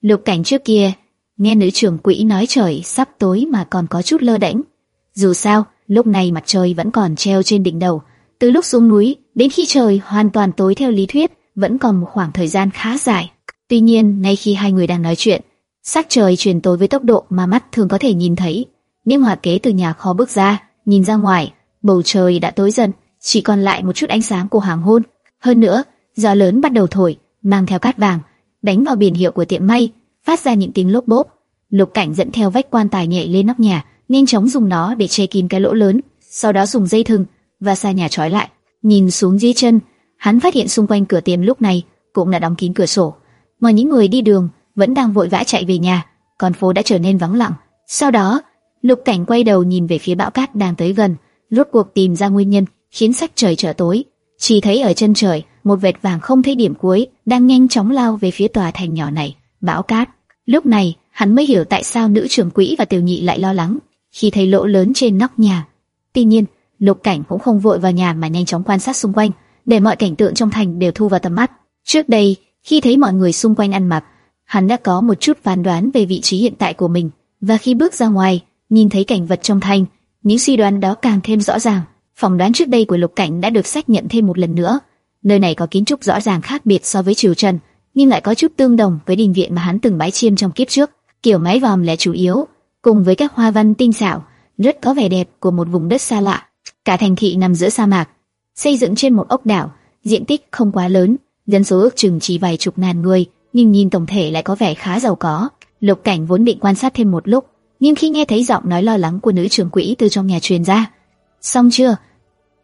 Lục cảnh trước kia, nghe nữ trưởng quỹ nói trời sắp tối mà còn có chút lơ đễnh. Dù sao, lúc này mặt trời vẫn còn treo trên đỉnh đầu. Từ lúc xuống núi đến khi trời hoàn toàn tối theo lý thuyết, vẫn còn một khoảng thời gian khá dài. Tuy nhiên, ngay khi hai người đang nói chuyện, sắc trời chuyển tối với tốc độ mà mắt thường có thể nhìn thấy. Niêm Hòa Kế từ nhà kho bước ra, nhìn ra ngoài, bầu trời đã tối dần, chỉ còn lại một chút ánh sáng của hoàng hôn. Hơn nữa, gió lớn bắt đầu thổi, mang theo cát vàng, đánh vào biển hiệu của tiệm may, phát ra những tiếng lốp bốp. Lục Cảnh dẫn theo vách quan tài nhảy lên nóc nhà, nhanh chóng dùng nó để che kín cái lỗ lớn, sau đó dùng dây thừng và xa nhà trói lại. Nhìn xuống dưới chân, hắn phát hiện xung quanh cửa tiệm lúc này cũng đã đóng kín cửa sổ, mà những người đi đường vẫn đang vội vã chạy về nhà, con phố đã trở nên vắng lặng. Sau đó, Lục Cảnh quay đầu nhìn về phía bão cát đang tới gần, rốt cuộc tìm ra nguyên nhân khiến sắc trời trở tối. Chỉ thấy ở chân trời, một vệt vàng không thấy điểm cuối đang nhanh chóng lao về phía tòa thành nhỏ này, bão cát. Lúc này, hắn mới hiểu tại sao nữ trưởng quỹ và tiểu nhị lại lo lắng khi thấy lỗ lớn trên nóc nhà. Tuy nhiên, Lục Cảnh cũng không vội vào nhà mà nhanh chóng quan sát xung quanh, để mọi cảnh tượng trong thành đều thu vào tầm mắt. Trước đây, khi thấy mọi người xung quanh ăn mặc, hắn đã có một chút phán đoán về vị trí hiện tại của mình, và khi bước ra ngoài, nhìn thấy cảnh vật trong thành, những suy đoán đó càng thêm rõ ràng. Phỏng đoán trước đây của Lục Cảnh đã được xác nhận thêm một lần nữa. Nơi này có kiến trúc rõ ràng khác biệt so với Triều Trần, nhưng lại có chút tương đồng với đình viện mà hắn từng bái chiêm trong kiếp trước. Kiểu mái vòm là chủ yếu, cùng với các hoa văn tinh xảo, rất có vẻ đẹp của một vùng đất xa lạ. Cả thành thị nằm giữa sa mạc, xây dựng trên một ốc đảo, diện tích không quá lớn, dân số ước chừng chỉ vài chục ngàn người, nhưng nhìn tổng thể lại có vẻ khá giàu có. Lục Cảnh vốn định quan sát thêm một lúc, nhưng khi nghe thấy giọng nói lo lắng của nữ trưởng quỹ từ trong nhà truyền ra, xong chưa?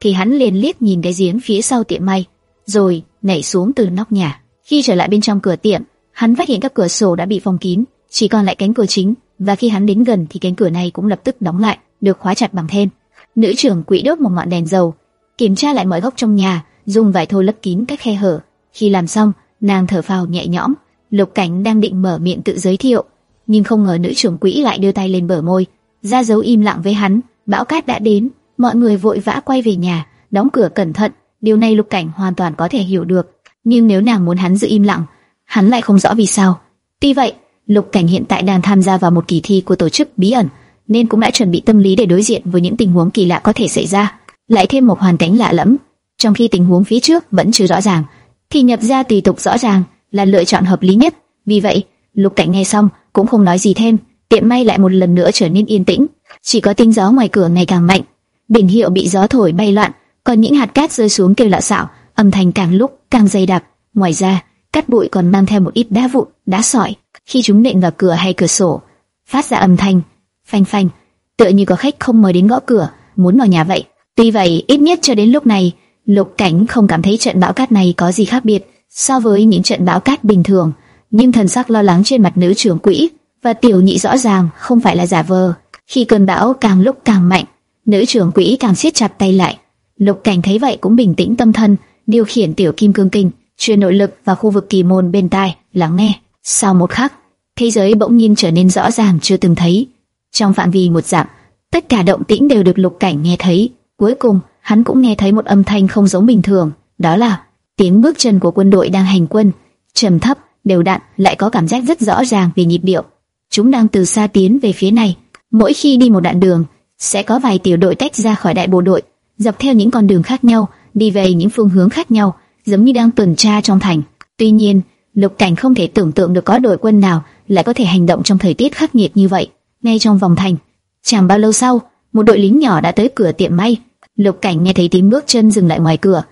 Thì hắn liền liếc nhìn cái giếng phía sau tiệm may, rồi nhảy xuống từ nóc nhà. Khi trở lại bên trong cửa tiệm, hắn phát hiện các cửa sổ đã bị phong kín, chỉ còn lại cánh cửa chính, và khi hắn đến gần thì cánh cửa này cũng lập tức đóng lại, được khóa chặt bằng then. Nữ trưởng quỹ đốt một ngọn đèn dầu, kiểm tra lại mọi góc trong nhà, dùng vải thô lấp kín các khe hở. Khi làm xong, nàng thở phào nhẹ nhõm. Lục Cảnh đang định mở miệng tự giới thiệu, nhưng không ngờ nữ trưởng quỹ lại đưa tay lên bờ môi, ra dấu im lặng với hắn. Bão cát đã đến, mọi người vội vã quay về nhà, đóng cửa cẩn thận. Điều này Lục Cảnh hoàn toàn có thể hiểu được, nhưng nếu nàng muốn hắn giữ im lặng, hắn lại không rõ vì sao. Tuy vậy, Lục Cảnh hiện tại đang tham gia vào một kỳ thi của tổ chức bí ẩn, nên cũng đã chuẩn bị tâm lý để đối diện với những tình huống kỳ lạ có thể xảy ra. Lại thêm một hoàn cảnh lạ lẫm, trong khi tình huống phía trước vẫn chưa rõ ràng, thì nhập ra tùy tục rõ ràng là lựa chọn hợp lý nhất. Vì vậy, Lục Cảnh nghe xong cũng không nói gì thêm, tiệm may lại một lần nữa trở nên yên tĩnh, chỉ có tiếng gió ngoài cửa ngày càng mạnh, biển hiệu bị gió thổi bay loạn, còn những hạt cát rơi xuống kêu lạ xạo, âm thanh càng lúc càng dày đặc. Ngoài ra, cát bụi còn mang theo một ít đá vụn, đá sỏi, khi chúng nện vào cửa hay cửa sổ, phát ra âm thanh phanh phanh, tựa như có khách không mời đến gõ cửa, muốn vào nhà vậy. Tuy vậy, ít nhất cho đến lúc này, Lục Cảnh không cảm thấy trận bão cát này có gì khác biệt so với những trận bão cát bình thường, nhưng thần sắc lo lắng trên mặt nữ trưởng quỹ và tiểu nhị rõ ràng không phải là giả vờ. Khi cơn bão càng lúc càng mạnh, nữ trưởng quỹ càng siết chặt tay lại. Lục Cảnh thấy vậy cũng bình tĩnh tâm thần, điều khiển tiểu kim cương kinh, truyền nội lực vào khu vực kỳ môn bên tai, lắng nghe. Sau một khắc, thế giới bỗng nhiên trở nên rõ ràng chưa từng thấy. Trong phạm vi một dặm, tất cả động tĩnh đều được Lục Cảnh nghe thấy. Cuối cùng, hắn cũng nghe thấy một âm thanh không giống bình thường, đó là tiếng bước chân của quân đội đang hành quân, trầm thấp, đều đặn, lại có cảm giác rất rõ ràng về nhịp điệu. Chúng đang từ xa tiến về phía này. Mỗi khi đi một đoạn đường, sẽ có vài tiểu đội tách ra khỏi đại bộ đội, dọc theo những con đường khác nhau, đi về những phương hướng khác nhau, giống như đang tuần tra trong thành. Tuy nhiên, Lục Cảnh không thể tưởng tượng được có đội quân nào lại có thể hành động trong thời tiết khắc nghiệt như vậy. Ngay trong vòng thành, chẳng bao lâu sau, một đội lính nhỏ đã tới cửa tiệm may. Lục Cảnh nghe thấy tiếng bước chân dừng lại ngoài cửa.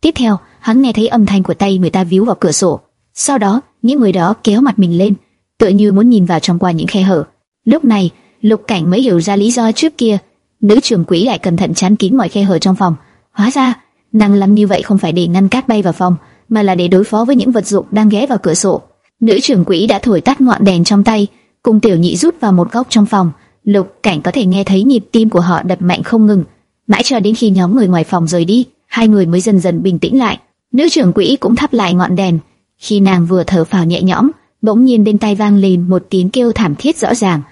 Tiếp theo, hắn nghe thấy âm thanh của tay người ta víu vào cửa sổ. Sau đó, những người đó kéo mặt mình lên, tựa như muốn nhìn vào trong qua những khe hở. Lúc này, Lục Cảnh mới hiểu ra lý do trước kia nữ trưởng quỹ lại cẩn thận chắn kín mọi khe hở trong phòng. Hóa ra, nàng làm như vậy không phải để ngăn cát bay vào phòng, mà là để đối phó với những vật dụng đang ghé vào cửa sổ. Nữ trưởng quỹ đã thổi tắt ngọn đèn trong tay, cùng tiểu nhị rút vào một góc trong phòng. Lục Cảnh có thể nghe thấy nhịp tim của họ đập mạnh không ngừng, mãi cho đến khi nhóm người ngoài phòng rời đi, hai người mới dần dần bình tĩnh lại. Nữ trưởng quỹ cũng thắp lại ngọn đèn. Khi nàng vừa thở phào nhẹ nhõm, bỗng nhiên bên tai vang lên một tiếng kêu thảm thiết rõ ràng.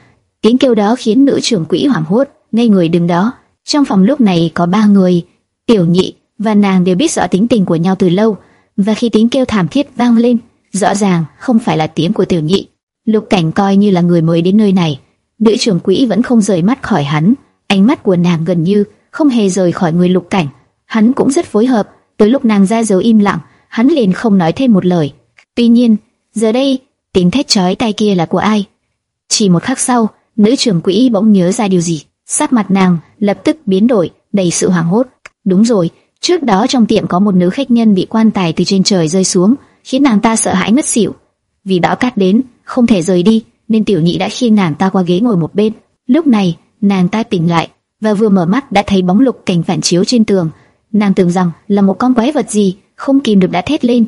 Tiếng kêu đó khiến nữ trưởng quỹ hoảng hốt, ngây người đứng đó. Trong phòng lúc này có ba người, tiểu nhị và nàng đều biết rõ tính tình của nhau từ lâu, và khi tiếng kêu thảm thiết vang lên, rõ ràng không phải là tiếng của tiểu nhị. Lục Cảnh coi như là người mới đến nơi này, nữ trưởng quỹ vẫn không rời mắt khỏi hắn, ánh mắt của nàng gần như không hề rời khỏi người Lục Cảnh. Hắn cũng rất phối hợp, tới lúc nàng ra dấu im lặng, hắn liền không nói thêm một lời. Tuy nhiên, giờ đây, tiếng thét chói tai kia là của ai? Chỉ một khắc sau, nữ trưởng quỹ bỗng nhớ ra điều gì, sắc mặt nàng lập tức biến đổi, đầy sự hoảng hốt. Đúng rồi, trước đó trong tiệm có một nữ khách nhân bị quan tài từ trên trời rơi xuống, khiến nàng ta sợ hãi ngất xỉu. Vì bão cát đến, không thể rời đi, nên tiểu nhị đã khiêng nàng ta qua ghế ngồi một bên. Lúc này, nàng ta tỉnh lại và vừa mở mắt đã thấy bóng lục cảnh phản chiếu trên tường. Nàng tưởng rằng là một con quái vật gì, không kìm được đã thét lên.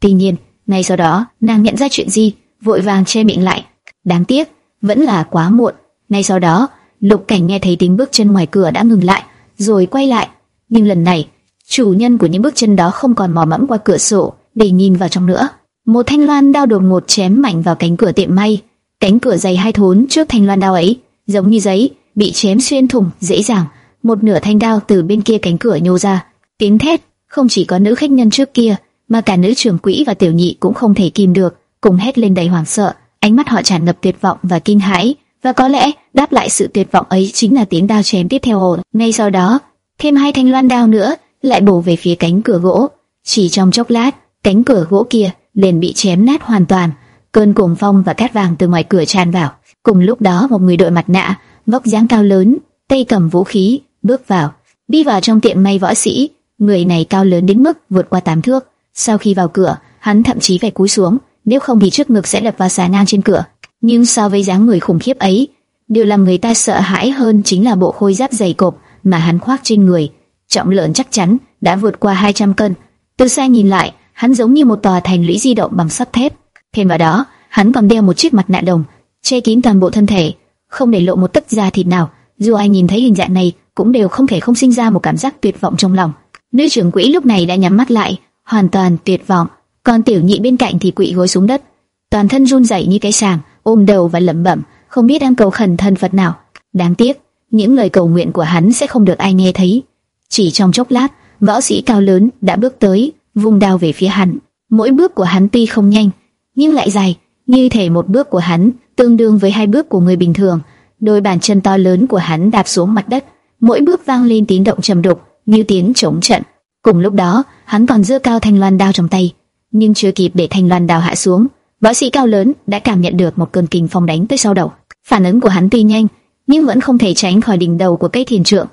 Tuy nhiên, ngay sau đó, nàng nhận ra chuyện gì, vội vàng che miệng lại. Đáng tiếc, vẫn là quá muộn. Ngay sau đó, lục cảnh nghe thấy tiếng bước chân ngoài cửa đã ngừng lại, rồi quay lại. Nhưng lần này, chủ nhân của những bước chân đó không còn mò mẫm qua cửa sổ để nhìn vào trong nữa. Một thanh loan đao đột ngột chém mạnh vào cánh cửa tiệm may. Cánh cửa dày hai thốn trước thanh loan đao ấy, giống như giấy, bị chém xuyên thủng dễ dàng. Một nửa thanh đao từ bên kia cánh cửa nhô ra. Tiếng thét, không chỉ có nữ khách nhân trước kia, mà cả nữ trưởng quỹ và tiểu nhị cũng không thể kìm được, cùng hét lên đầy hoảng sợ. Ánh mắt họ tràn ngập tuyệt vọng và kinh hãi, và có lẽ đáp lại sự tuyệt vọng ấy chính là tiếng đao chém tiếp theo ồn. Ngay sau đó, thêm hai thanh loan đao nữa lại bổ về phía cánh cửa gỗ. Chỉ trong chốc lát, cánh cửa gỗ kia liền bị chém nát hoàn toàn. Cơn cuồng phong và cát vàng từ ngoài cửa tràn vào. Cùng lúc đó, một người đội mặt nạ, vóc dáng cao lớn, tay cầm vũ khí, bước vào, đi vào trong tiệm may võ sĩ. Người này cao lớn đến mức vượt qua tám thước. Sau khi vào cửa, hắn thậm chí phải cúi xuống, nếu không thì trước ngực sẽ đập vào xà ngang trên cửa. Nhưng so với dáng người khủng khiếp ấy, điều làm người ta sợ hãi hơn chính là bộ khôi giáp dày cộp mà hắn khoác trên người. Trọng lượng chắc chắn đã vượt qua 200 cân. Từ xa nhìn lại, hắn giống như một tòa thành lũy di động bằng sắt thép. Thêm vào đó, hắn còn đeo một chiếc mặt nạ đồng, che kín toàn bộ thân thể, không để lộ một tấc da thịt nào. Dù ai nhìn thấy hình dạng này, cũng đều không thể không sinh ra một cảm giác tuyệt vọng trong lòng. Nữ trưởng quỹ lúc này đã nhắm mắt lại, hoàn toàn tuyệt vọng. Còn tiểu nhị bên cạnh thì quỵ gối xuống đất, toàn thân run rẩy như cái sàng, ôm đầu và lẩm bẩm, không biết đang cầu khẩn thân Phật nào. Đáng tiếc, những lời cầu nguyện của hắn sẽ không được ai nghe thấy. Chỉ trong chốc lát, võ sĩ cao lớn đã bước tới, vung đao về phía hắn. Mỗi bước của hắn tuy không nhanh, nhưng lại dài, như thể một bước của hắn tương đương với hai bước của người bình thường. Đôi bàn chân to lớn của hắn đạp xuống mặt đất, mỗi bước vang lên tiếng động trầm đục, như tiếng chống trận. Cùng lúc đó, hắn còn giơ cao thanh loan đao trong tay, nhưng chưa kịp để thanh loan đao hạ xuống, võ sĩ cao lớn đã cảm nhận được một cơn kinh phong đánh tới sau đầu. Phản ứng của hắn tuy nhanh, nhưng vẫn không thể tránh khỏi đỉnh đầu của cây thiền trượng.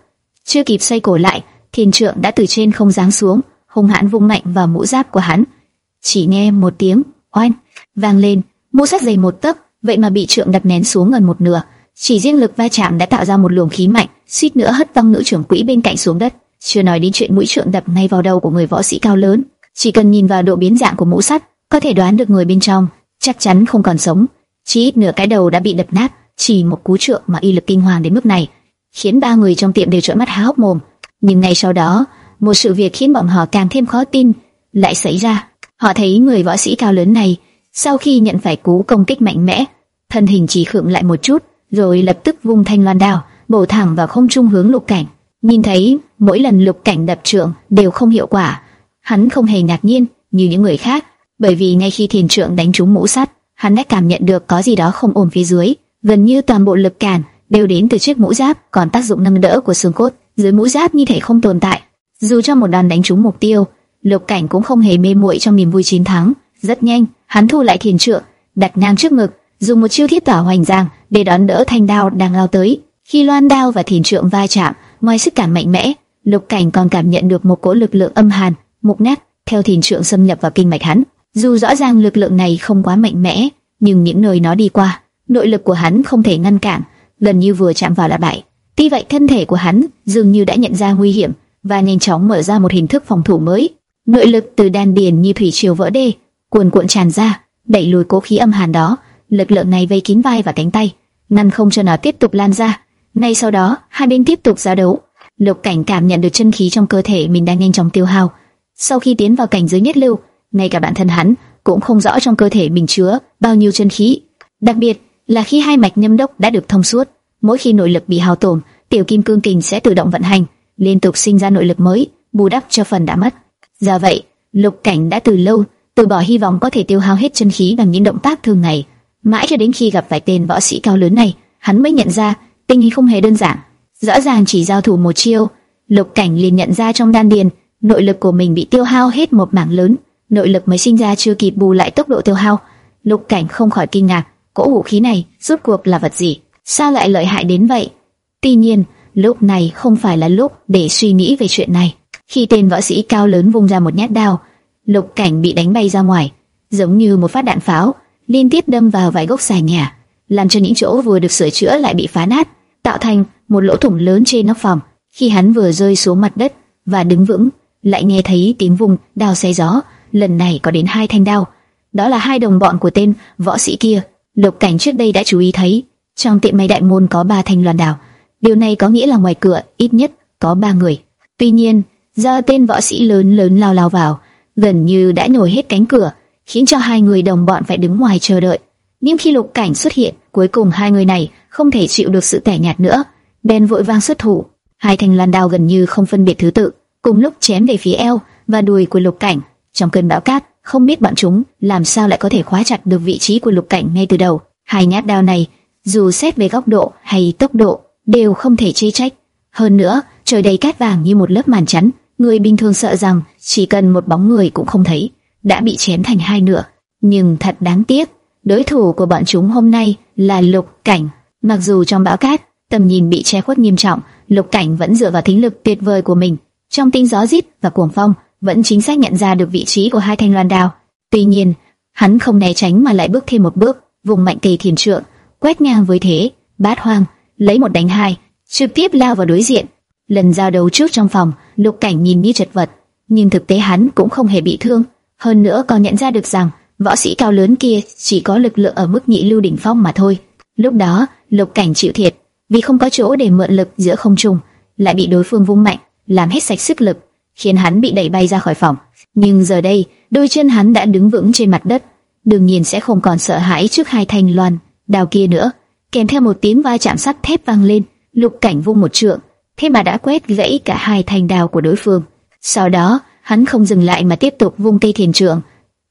Chưa kịp xoay cổ lại, thiền trượng đã từ trên không giáng xuống, hung hãn vung mạnh vào mũ giáp của hắn. Chỉ nghe một tiếng oanh vang lên, mũ sắt dày một tấc, vậy mà bị trượng đập nén xuống gần một nửa. Chỉ riêng lực va chạm đã tạo ra một luồng khí mạnh, suýt nữa hất văng nữ trưởng quỹ bên cạnh xuống đất. Chưa nói đến chuyện mũi trượng đập ngay vào đầu của người võ sĩ cao lớn, chỉ cần nhìn vào độ biến dạng của mũ sắt, có thể đoán được người bên trong chắc chắn không còn sống. Chỉ ít nửa cái đầu đã bị đập nát, chỉ một cú trượng mà y lực kinh hoàng đến mức này, khiến ba người trong tiệm đều trợn mắt há hốc mồm. Nhưng ngay sau đó, một sự việc khiến bọn họ càng thêm khó tin lại xảy ra. Họ thấy người võ sĩ cao lớn này, sau khi nhận phải cú công kích mạnh mẽ, thân hình chỉ khựng lại một chút, rồi lập tức vung thanh loan đao, bổ thẳng vào không trung hướng lục cảnh. Nhìn thấy mỗi lần lục cảnh đập trượng đều không hiệu quả, hắn không hề ngạc nhiên như những người khác, bởi vì ngay khi thiền trượng đánh trúng mũ sắt, hắn đã cảm nhận được có gì đó không ổn phía dưới, gần như toàn bộ lực cản đều đến từ chiếc mũ giáp, còn tác dụng nâng đỡ của xương cốt dưới mũ giáp như thể không tồn tại. Dù cho một đòn đánh trúng mục tiêu, Lục Cảnh cũng không hề mê muội trong niềm vui chiến thắng. Rất nhanh, hắn thu lại thiền trượng, đặt ngang trước ngực, dùng một chiêu thiết tỏa hoành giang để đón đỡ thanh đao đang lao tới. Khi loan đao và thiền trượng va chạm, ngoài sức cảm mạnh mẽ, Lục Cảnh còn cảm nhận được một cỗ lực lượng âm hàn, mục nát theo thiền trượng xâm nhập vào kinh mạch hắn. Dù rõ ràng lực lượng này không quá mạnh mẽ, nhưng những nơi nó đi qua, nội lực của hắn không thể ngăn cản, gần như vừa chạm vào là bại. Tuy vậy thân thể của hắn dường như đã nhận ra nguy hiểm và nhanh chóng mở ra một hình thức phòng thủ mới. Nội lực từ đan điền như thủy triều vỡ đê, cuồn cuộn tràn ra, đẩy lùi cố khí âm hàn đó. Lực lượng này vây kín vai và cánh tay, ngăn không cho nó tiếp tục lan ra. Ngay sau đó, hai bên tiếp tục giao đấu. Lục Cảnh cảm nhận được chân khí trong cơ thể mình đang nhanh chóng tiêu hao. Sau khi tiến vào cảnh giới nhất lưu, ngay cả bản thân hắn cũng không rõ trong cơ thể mình chứa bao nhiêu chân khí. Đặc biệt là khi hai mạch nhâm đốc đã được thông suốt, mỗi khi nội lực bị hao tổn, tiểu kim cương kình sẽ tự động vận hành, liên tục sinh ra nội lực mới, bù đắp cho phần đã mất. Do vậy, Lục Cảnh đã từ lâu từ bỏ hy vọng có thể tiêu hao hết chân khí bằng những động tác thường ngày. Mãi cho đến khi gặp phải tên võ sĩ cao lớn này, hắn mới nhận ra tình hình không hề đơn giản. Rõ ràng chỉ giao thủ một chiêu, Lục Cảnh liền nhận ra trong đan điền, nội lực của mình bị tiêu hao hết một mảng lớn, nội lực mới sinh ra chưa kịp bù lại tốc độ tiêu hao. Lục Cảnh không khỏi kinh ngạc, cỗ vũ khí này rốt cuộc là vật gì? Sao lại lợi hại đến vậy? Tuy nhiên, lúc này không phải là lúc để suy nghĩ về chuyện này. Khi tên võ sĩ cao lớn vung ra một nhát đao, Lục Cảnh bị đánh bay ra ngoài, giống như một phát đạn pháo, liên tiếp đâm vào vài gốc xài nhà, làm cho những chỗ vừa được sửa chữa lại bị phá nát, tạo thành một lỗ thủng lớn trên nóc phòng. Khi hắn vừa rơi xuống mặt đất và đứng vững, lại nghe thấy tiếng vùng đao xé gió, lần này có đến hai thanh đao. Đó là hai đồng bọn của tên võ sĩ kia. Lục Cảnh trước đây đã chú ý thấy, trong tiệm may đại môn có ba thanh loan đao. Điều này có nghĩa là ngoài cửa ít nhất có ba người. Tuy nhiên, do tên võ sĩ lớn lớn lao lao vào, gần như đã nhồi hết cánh cửa, khiến cho hai người đồng bọn phải đứng ngoài chờ đợi. Nhưng khi Lục Cảnh xuất hiện, cuối cùng hai người này không thể chịu được sự tẻ nhạt nữa, bèn vội vang xuất thủ. Hai thanh loan đao gần như không phân biệt thứ tự, cùng lúc chém về phía eo và đùi của Lục Cảnh. Trong cơn bão cát, không biết bọn chúng làm sao lại có thể khóa chặt được vị trí của Lục Cảnh ngay từ đầu. Hai nhát đao này, dù xét về góc độ hay tốc độ, đều không thể chê trách. Hơn nữa, trời đầy cát vàng như một lớp màn chắn, người bình thường sợ rằng chỉ cần một bóng người cũng không thấy, đã bị chém thành hai nửa. Nhưng thật đáng tiếc, đối thủ của bọn chúng hôm nay là Lục Cảnh. Mặc dù trong bão cát, tầm nhìn bị che khuất nghiêm trọng, Lục Cảnh vẫn dựa vào thính lực tuyệt vời của mình, trong tinh gió rít và cuồng phong, vẫn chính xác nhận ra được vị trí của hai thanh loan đao. Tuy nhiên, hắn không né tránh mà lại bước thêm một bước, vùng mạnh kỳ thiền trượng, quét ngang với thế, bát hoang, lấy một đánh hai, trực tiếp lao vào đối diện. Lần giao đấu trước trong phòng, Lục Cảnh nhìn như chật vật, nhưng thực tế hắn cũng không hề bị thương, hơn nữa còn nhận ra được rằng võ sĩ cao lớn kia chỉ có lực lượng ở mức nhị lưu đỉnh phong mà thôi. Lúc đó, Lục Cảnh chịu thiệt, vì không có chỗ để mượn lực giữa không trung, lại bị đối phương vung mạnh, làm hết sạch sức lực, khiến hắn bị đẩy bay ra khỏi phòng. Nhưng giờ đây, đôi chân hắn đã đứng vững trên mặt đất, đương nhiên sẽ không còn sợ hãi trước hai thanh loan đào kia nữa. Kèm theo một tiếng va chạm sắt thép vang lên, Lục Cảnh vung một trượng, thế mà đã quét gãy cả hai thanh đào của đối phương. Sau đó, hắn không dừng lại mà tiếp tục vung cây thiền trượng,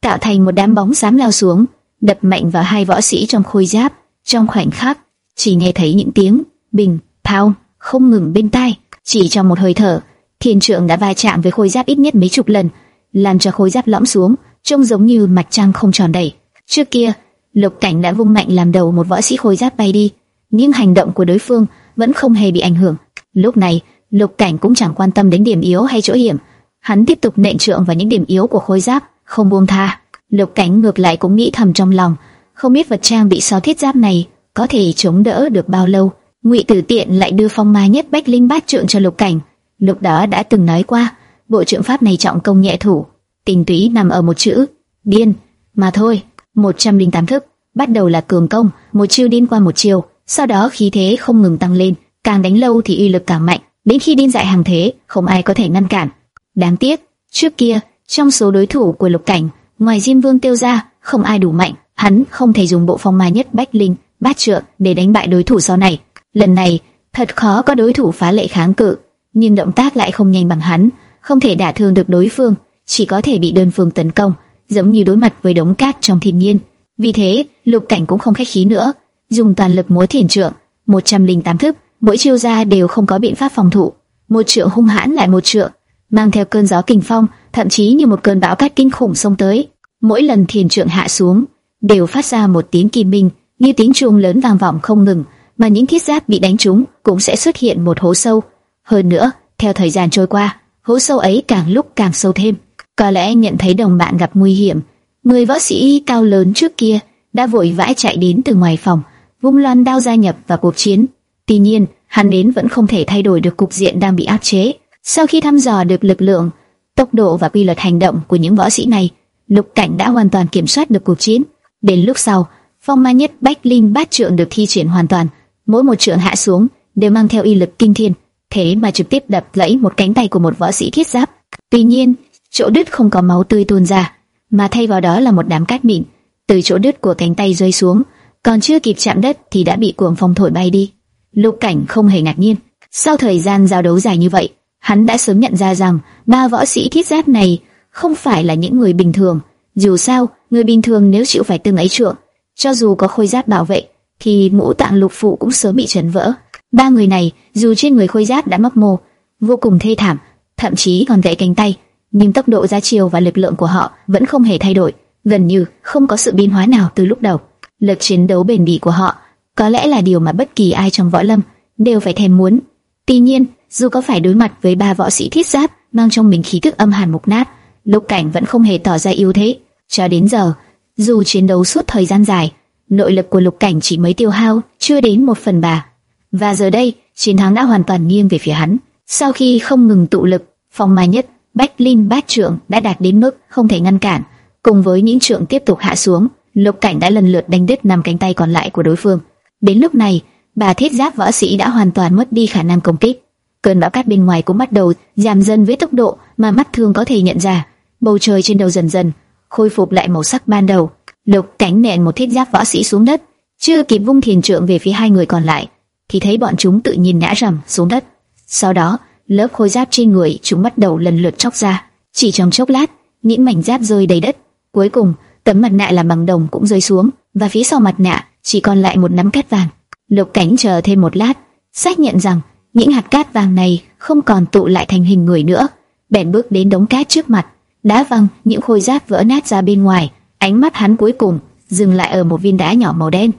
tạo thành một đám bóng xám lao xuống, đập mạnh vào hai võ sĩ trong khôi giáp. Trong khoảnh khắc, chỉ nghe thấy những tiếng bình, thao không ngừng bên tai. Chỉ trong một hơi thở, thiên trượng đã va chạm với khôi giáp ít nhất mấy chục lần, làm cho khôi giáp lõm xuống, trông giống như mặt trăng không tròn đầy. Trước kia, Lục Cảnh đã vung mạnh làm đầu một võ sĩ khôi giáp bay đi, nhưng hành động của đối phương vẫn không hề bị ảnh hưởng. Lúc này, Lục Cảnh cũng chẳng quan tâm đến điểm yếu hay chỗ hiểm, hắn tiếp tục nện trượng vào những điểm yếu của khôi giáp, không buông tha. Lục Cảnh ngược lại cũng nghĩ thầm trong lòng, không biết vật trang bị so thiết giáp này có thể chống đỡ được bao lâu. Ngụy Tử Tiện lại đưa phong ma nhất bách linh bát trượng cho Lục Cảnh. Lúc đó đã từng nói qua, bộ trượng pháp này trọng công nhẹ thủ, tình túy nằm ở một chữ điên mà thôi. 108 thức, bắt đầu là cường công, một chiêu điên qua một chiêu, sau đó khí thế không ngừng tăng lên, càng đánh lâu thì uy lực càng mạnh, đến khi điên dại hàng thế, không ai có thể ngăn cản. Đáng tiếc, trước kia, trong số đối thủ của Lục Cảnh, ngoài Diêm Vương tiêu ra, không ai đủ mạnh, hắn không thể dùng bộ phong ma nhất bách linh, bát trượng để đánh bại đối thủ sau này. Lần này, thật khó có đối thủ phá lệ kháng cự, nhưng động tác lại không nhanh bằng hắn, không thể đả thương được đối phương, chỉ có thể bị đơn phương tấn công giống như đối mặt với đống cát trong thiên nhiên. Vì thế, Lục Cảnh cũng không khách khí nữa, dùng toàn lực múa thiền trượng, 108 thức, mỗi chiêu ra đều không có biện pháp phòng thủ, một trượng hung hãn lại một trượng, mang theo cơn gió kình phong, thậm chí như một cơn bão cát kinh khủng xông tới. Mỗi lần thiền trượng hạ xuống, đều phát ra một tiếng kim minh, như tiếng chuông lớn vang vọng không ngừng, mà những thiết giáp bị đánh trúng cũng sẽ xuất hiện một hố sâu. Hơn nữa, theo thời gian trôi qua, hố sâu ấy càng lúc càng sâu thêm. Có lẽ nhận thấy đồng bạn gặp nguy hiểm, người võ sĩ cao lớn trước kia đã vội vã chạy đến từ ngoài phòng, vung loan đao gia nhập vào cuộc chiến. Tuy nhiên, hắn đến vẫn không thể thay đổi được cục diện đang bị áp chế. Sau khi thăm dò được lực lượng, tốc độ và quy luật hành động của những võ sĩ này, Lục Cảnh đã hoàn toàn kiểm soát được cuộc chiến. Đến lúc sau, phong ma nhất bách linh bát trượng được thi triển hoàn toàn, mỗi một trượng hạ xuống đều mang theo uy lực kinh thiên, thế mà trực tiếp đập gãy một cánh tay của một võ sĩ thiết giáp. Tuy nhiên, chỗ đứt không có máu tươi tuôn ra, mà thay vào đó là một đám cát mịn từ chỗ đứt của cánh tay rơi xuống, còn chưa kịp chạm đất thì đã bị cuồng phong thổi bay đi. Lục Cảnh không hề ngạc nhiên, sau thời gian giao đấu dài như vậy, hắn đã sớm nhận ra rằng ba võ sĩ thiết giáp này không phải là những người bình thường. Dù sao, người bình thường nếu chịu phải từng ấy trượng, cho dù có khôi giáp bảo vệ, thì ngũ tạng lục phụ cũng sớm bị chấn vỡ. Ba người này, dù trên người khôi giáp đã mấp mô, vô cùng thê thảm, thậm chí còn gãy cánh tay, nhưng tốc độ ra chiều và lực lượng của họ vẫn không hề thay đổi, gần như không có sự biến hóa nào từ lúc đầu. Lực chiến đấu bền bỉ của họ có lẽ là điều mà bất kỳ ai trong võ lâm đều phải thèm muốn. Tuy nhiên, dù có phải đối mặt với ba võ sĩ thiết giáp mang trong mình khí tức âm hàn mục nát, Lục Cảnh vẫn không hề tỏ ra yếu thế. Cho đến giờ, dù chiến đấu suốt thời gian dài, nội lực của Lục Cảnh chỉ mới tiêu hao chưa đến một phần ba. Và giờ đây, chiến thắng đã hoàn toàn nghiêng về phía hắn. Sau khi không ngừng tụ lực, phong mai nhất, bách linh bát trượng đã đạt đến mức không thể ngăn cản. Cùng với những trượng tiếp tục hạ xuống, Lục Cảnh đã lần lượt đánh đứt năm cánh tay còn lại của đối phương. Đến lúc này, bà thiết giáp võ sĩ đã hoàn toàn mất đi khả năng công kích. Cơn bão cát bên ngoài cũng bắt đầu giảm dần với tốc độ mà mắt thường có thể nhận ra. Bầu trời trên đầu dần dần khôi phục lại màu sắc ban đầu. Lục Cảnh nện một thiết giáp võ sĩ xuống đất, chưa kịp vung thiền trượng về phía hai người còn lại, thì thấy bọn chúng tự nhiên ngã rầm xuống đất. Sau đó, lớp khôi giáp trên người chúng bắt đầu lần lượt chóc ra. Chỉ trong chốc lát, những mảnh giáp rơi đầy đất. Cuối cùng, tấm mặt nạ làm bằng đồng cũng rơi xuống, và phía sau mặt nạ chỉ còn lại một nắm cát vàng. Lục Cảnh chờ thêm một lát, xác nhận rằng những hạt cát vàng này không còn tụ lại thành hình người nữa, bèn bước đến đống cát trước mặt, đá văng những khôi giáp vỡ nát ra bên ngoài. Ánh mắt hắn cuối cùng dừng lại ở một viên đá nhỏ màu đen.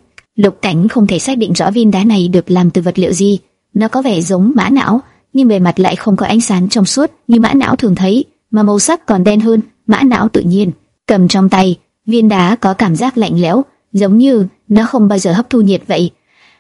Lục Cảnh không thể xác định rõ viên đá này được làm từ vật liệu gì. Nó có vẻ giống mã não, nhưng bề mặt lại không có ánh sáng trong suốt như mã não thường thấy, mà màu sắc còn đen hơn mã não tự nhiên. Cầm trong tay, viên đá có cảm giác lạnh lẽo, giống như nó không bao giờ hấp thu nhiệt vậy.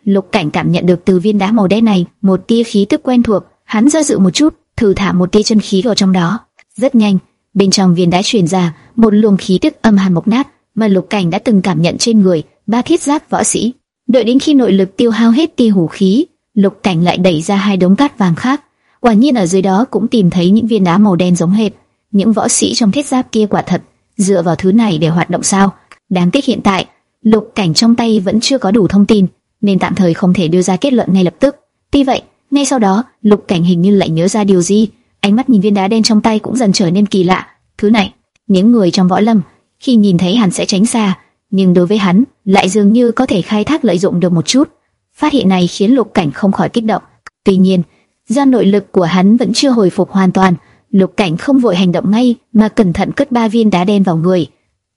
Lục Cảnh cảm nhận được từ viên đá màu đen này một tia khí tức quen thuộc, hắn do dự một chút, thử thả một tia chân khí vào trong đó. Rất nhanh, bên trong viên đá truyền ra một luồng khí tức âm hàn mộc nát mà Lục Cảnh đã từng cảm nhận trên người ba thiết giáp võ sĩ. Đợi đến khi nội lực tiêu hao hết tia hủ khí, Lục Cảnh lại đẩy ra hai đống cát vàng khác. Quả nhiên ở dưới đó cũng tìm thấy những viên đá màu đen giống hệt. Những võ sĩ trong thiết giáp kia quả thật dựa vào thứ này để hoạt động sao? Đáng tiếc hiện tại, Lục Cảnh trong tay vẫn chưa có đủ thông tin, nên tạm thời không thể đưa ra kết luận ngay lập tức. Tuy vậy, ngay sau đó, Lục Cảnh hình như lại nhớ ra điều gì, ánh mắt nhìn viên đá đen trong tay cũng dần trở nên kỳ lạ. Thứ này, những người trong võ lâm khi nhìn thấy hắn sẽ tránh xa, nhưng đối với hắn lại dường như có thể khai thác lợi dụng được một chút. Phát hiện này khiến Lục Cảnh không khỏi kích động. Tuy nhiên, do nội lực của hắn vẫn chưa hồi phục hoàn toàn, Lục Cảnh không vội hành động ngay mà cẩn thận cất ba viên đá đen vào người.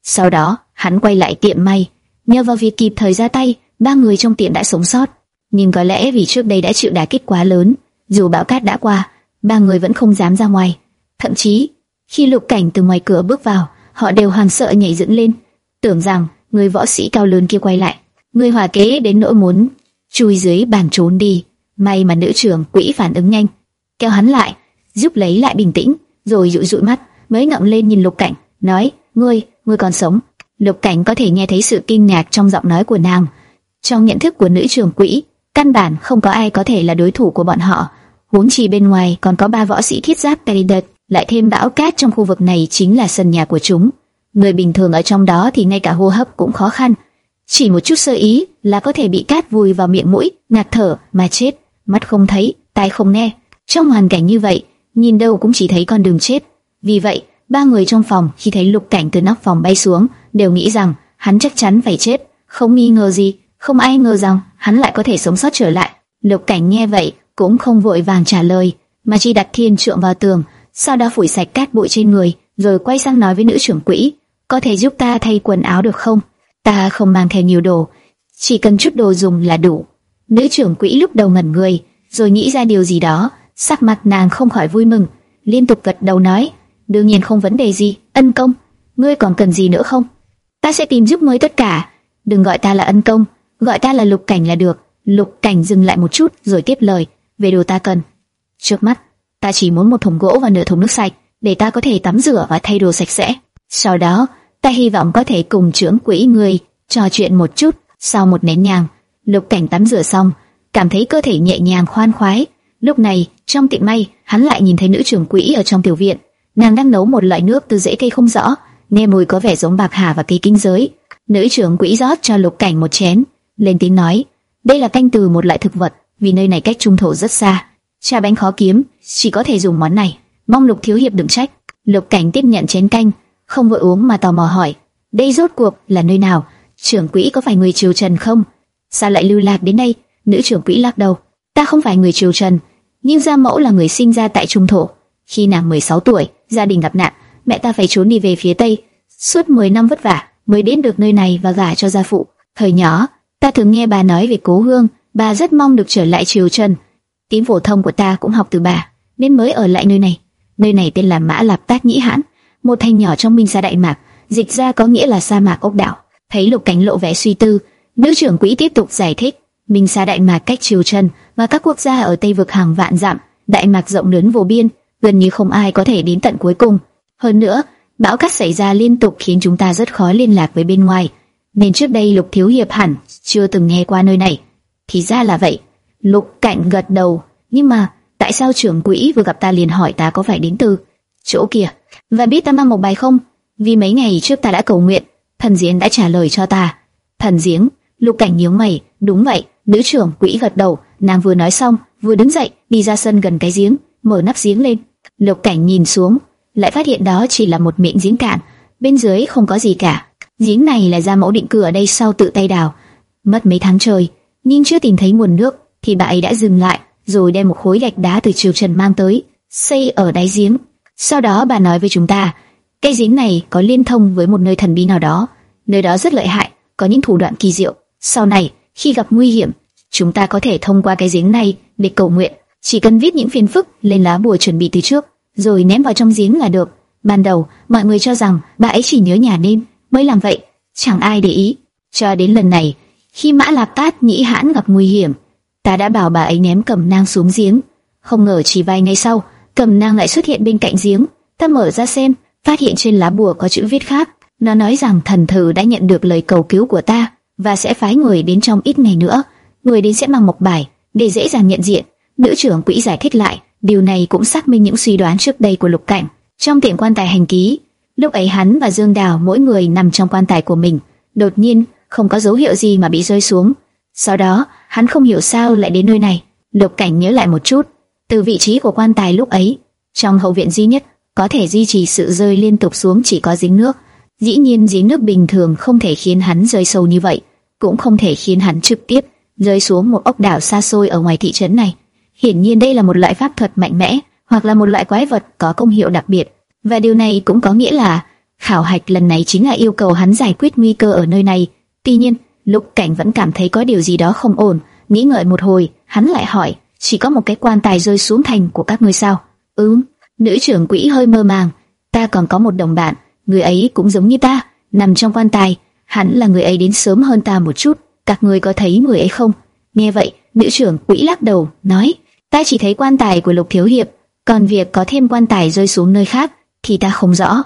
Sau đó, hắn quay lại tiệm may, nhờ vào việc kịp thời ra tay, ba người trong tiệm đã sống sót. Nhưng có lẽ vì trước đây đã chịu đả kích quá lớn, dù bão cát đã qua, ba người vẫn không dám ra ngoài. Thậm chí, khi Lục Cảnh từ ngoài cửa bước vào, họ đều hoàng sợ nhảy dựng lên, tưởng rằng người võ sĩ cao lớn kia quay lại. Người hòa kế đến nỗi muốn chui dưới bàn trốn đi. May mà nữ trưởng quỹ phản ứng nhanh, kéo hắn lại, giúp lấy lại bình tĩnh, rồi dụi dụi mắt, mới ngậm lên nhìn Lục Cảnh, nói: "Ngươi, ngươi còn sống?" Lục Cảnh có thể nghe thấy sự kinh ngạc trong giọng nói của nàng. Trong nhận thức của nữ trưởng quỹ, căn bản không có ai có thể là đối thủ của bọn họ. Huống chi bên ngoài còn có ba võ sĩ thiết giáp Peridet, lại thêm bão cát trong khu vực này chính là sân nhà của chúng. Người bình thường ở trong đó thì ngay cả hô hấp cũng khó khăn. Chỉ một chút sơ ý là có thể bị cát vùi vào miệng mũi, ngạt thở mà chết, mắt không thấy, tai không nghe. Trong hoàn cảnh như vậy, nhìn đâu cũng chỉ thấy con đường chết. Vì vậy, ba người trong phòng khi thấy lục cảnh từ nóc phòng bay xuống, đều nghĩ rằng hắn chắc chắn phải chết, không nghi ngờ gì, không ai ngờ rằng hắn lại có thể sống sót trở lại. Lục cảnh nghe vậy, cũng không vội vàng trả lời, mà chỉ đặt thiên trượng vào tường, sau đó phủi sạch cát bụi trên người, rồi quay sang nói với nữ trưởng quỹ, có thể giúp ta thay quần áo được không? Ta không mang theo nhiều đồ, chỉ cần chút đồ dùng là đủ. Nữ trưởng quỹ lúc đầu ngẩn người, rồi nghĩ ra điều gì đó, sắc mặt nàng không khỏi vui mừng, liên tục gật đầu nói, đương nhiên không vấn đề gì, ân công, ngươi còn cần gì nữa không? Ta sẽ tìm giúp ngươi tất cả, đừng gọi ta là ân công, gọi ta là lục cảnh là được. Lục cảnh dừng lại một chút rồi tiếp lời, về đồ ta cần. Trước mắt, ta chỉ muốn một thùng gỗ và nửa thùng nước sạch, để ta có thể tắm rửa và thay đồ sạch sẽ. Sau đó, ta hy vọng có thể cùng trưởng quỹ người trò chuyện một chút. Sau một nén nhàng lục cảnh tắm rửa xong, cảm thấy cơ thể nhẹ nhàng khoan khoái. Lúc này, trong tiệm may, hắn lại nhìn thấy nữ trưởng quỹ ở trong tiểu viện. Nàng đang nấu một loại nước từ rễ cây không rõ, nghe mùi có vẻ giống bạc hà và cây kinh giới. Nữ trưởng quỹ rót cho lục cảnh một chén, lên tiếng nói, đây là canh từ một loại thực vật, vì nơi này cách trung thổ rất xa, trà bánh khó kiếm, chỉ có thể dùng món này. Mong lục thiếu hiệp đừng trách. Lục cảnh tiếp nhận chén canh, không vội uống mà tò mò hỏi, đây rốt cuộc là nơi nào? trưởng quỹ có phải người triều Trần không? Sao lại lưu lạc đến đây? Nữ trưởng quỹ lắc đầu, ta không phải người triều Trần, nhưng gia mẫu là người sinh ra tại Trung Thổ. Khi nàng 16 tuổi, gia đình gặp nạn, mẹ ta phải trốn đi về phía Tây, suốt 10 năm vất vả mới đến được nơi này và gả cho gia phụ. Thời nhỏ, ta thường nghe bà nói về cố hương, bà rất mong được trở lại triều Trần. Tiếng phổ thông của ta cũng học từ bà, nên mới ở lại nơi này. Nơi này tên là Mã Lạp Tát Nhĩ Hãn, một thành nhỏ trong Minh Sa Đại Mạc, dịch ra có nghĩa là sa mạc ốc đảo. Thấy Lục Cảnh lộ vẻ suy tư, nữ trưởng quỹ tiếp tục giải thích, Minh Sa Đại Mạc cách triều chân và các quốc gia ở Tây vực hàng vạn dặm, đại mạc rộng lớn vô biên, gần như không ai có thể đến tận cuối cùng. Hơn nữa, bão cát xảy ra liên tục khiến chúng ta rất khó liên lạc với bên ngoài, nên trước đây Lục Thiếu Hiệp hẳn chưa từng nghe qua nơi này. Thì ra là vậy. Lục Cảnh gật đầu, nhưng mà tại sao trưởng quỹ vừa gặp ta liền hỏi ta có phải đến từ chỗ kia và biết ta mang một bài không? Vì mấy ngày trước ta đã cầu nguyện, thần giếng đã trả lời cho ta. Thần giếng, Lục Cảnh nhíu mày, đúng vậy, nữ trưởng quỹ gật đầu, nàng vừa nói xong, vừa đứng dậy đi ra sân gần cái giếng, mở nắp giếng lên. Lục Cảnh nhìn xuống, lại phát hiện đó chỉ là một miệng giếng cạn, bên dưới không có gì cả. Giếng này là ra mẫu định cư ở đây sau tự tay đào, mất mấy tháng trời, nhưng chưa tìm thấy nguồn nước, thì bà ấy đã dừng lại, rồi đem một khối gạch đá từ triều trần mang tới, xây ở đáy giếng. Sau đó bà nói với chúng ta, cái giếng này có liên thông với một nơi thần bí nào đó, nơi đó rất lợi hại, có những thủ đoạn kỳ diệu. Sau này, khi gặp nguy hiểm, chúng ta có thể thông qua cái giếng này để cầu nguyện. Chỉ cần viết những phiền phức lên lá bùa chuẩn bị từ trước, rồi ném vào trong giếng là được. Ban đầu, mọi người cho rằng bà ấy chỉ nhớ nhà nên mới làm vậy, chẳng ai để ý. Cho đến lần này, khi Mã Lạp Tát nhĩ hãn gặp nguy hiểm, ta đã bảo bà ấy ném cầm nang xuống giếng. Không ngờ chỉ vài ngày sau, cầm nang lại xuất hiện bên cạnh giếng. Ta mở ra xem, phát hiện trên lá bùa có chữ viết khác. Nó nói rằng thần thử đã nhận được lời cầu cứu của ta và sẽ phái người đến trong ít ngày nữa. Người đến sẽ mang mộc bài để dễ dàng nhận diện. Nữ trưởng quỹ giải thích lại, điều này cũng xác minh những suy đoán trước đây của Lục Cảnh. Trong tiệm quan tài hành ký, lúc ấy hắn và Dương Đào mỗi người nằm trong quan tài của mình. Đột nhiên, không có dấu hiệu gì mà bị rơi xuống. Sau đó, hắn không hiểu sao lại đến nơi này. Lục Cảnh nhớ lại một chút, từ vị trí của quan tài lúc ấy, trong hậu viện duy nhất có thể duy trì sự rơi liên tục xuống chỉ có dính nước. Dĩ nhiên dính nước bình thường không thể khiến hắn rơi sâu như vậy, cũng không thể khiến hắn trực tiếp rơi xuống một ốc đảo xa xôi ở ngoài thị trấn này. Hiển nhiên đây là một loại pháp thuật mạnh mẽ, hoặc là một loại quái vật có công hiệu đặc biệt, và điều này cũng có nghĩa là khảo hạch lần này chính là yêu cầu hắn giải quyết nguy cơ ở nơi này. Tuy nhiên, Lục Cảnh vẫn cảm thấy có điều gì đó không ổn, nghĩ ngợi một hồi, hắn lại hỏi, chỉ có một cái quan tài rơi xuống thành của các ngươi sao? Ừm, nữ trưởng quỹ hơi mơ màng, ta còn có một đồng bạn, người ấy cũng giống như ta, nằm trong quan tài, Hẳn là người ấy đến sớm hơn ta một chút, các ngươi có thấy người ấy không? Nghe vậy, nữ trưởng quỹ lắc đầu, nói, ta chỉ thấy quan tài của Lục Thiếu Hiệp, còn việc có thêm quan tài rơi xuống nơi khác thì ta không rõ.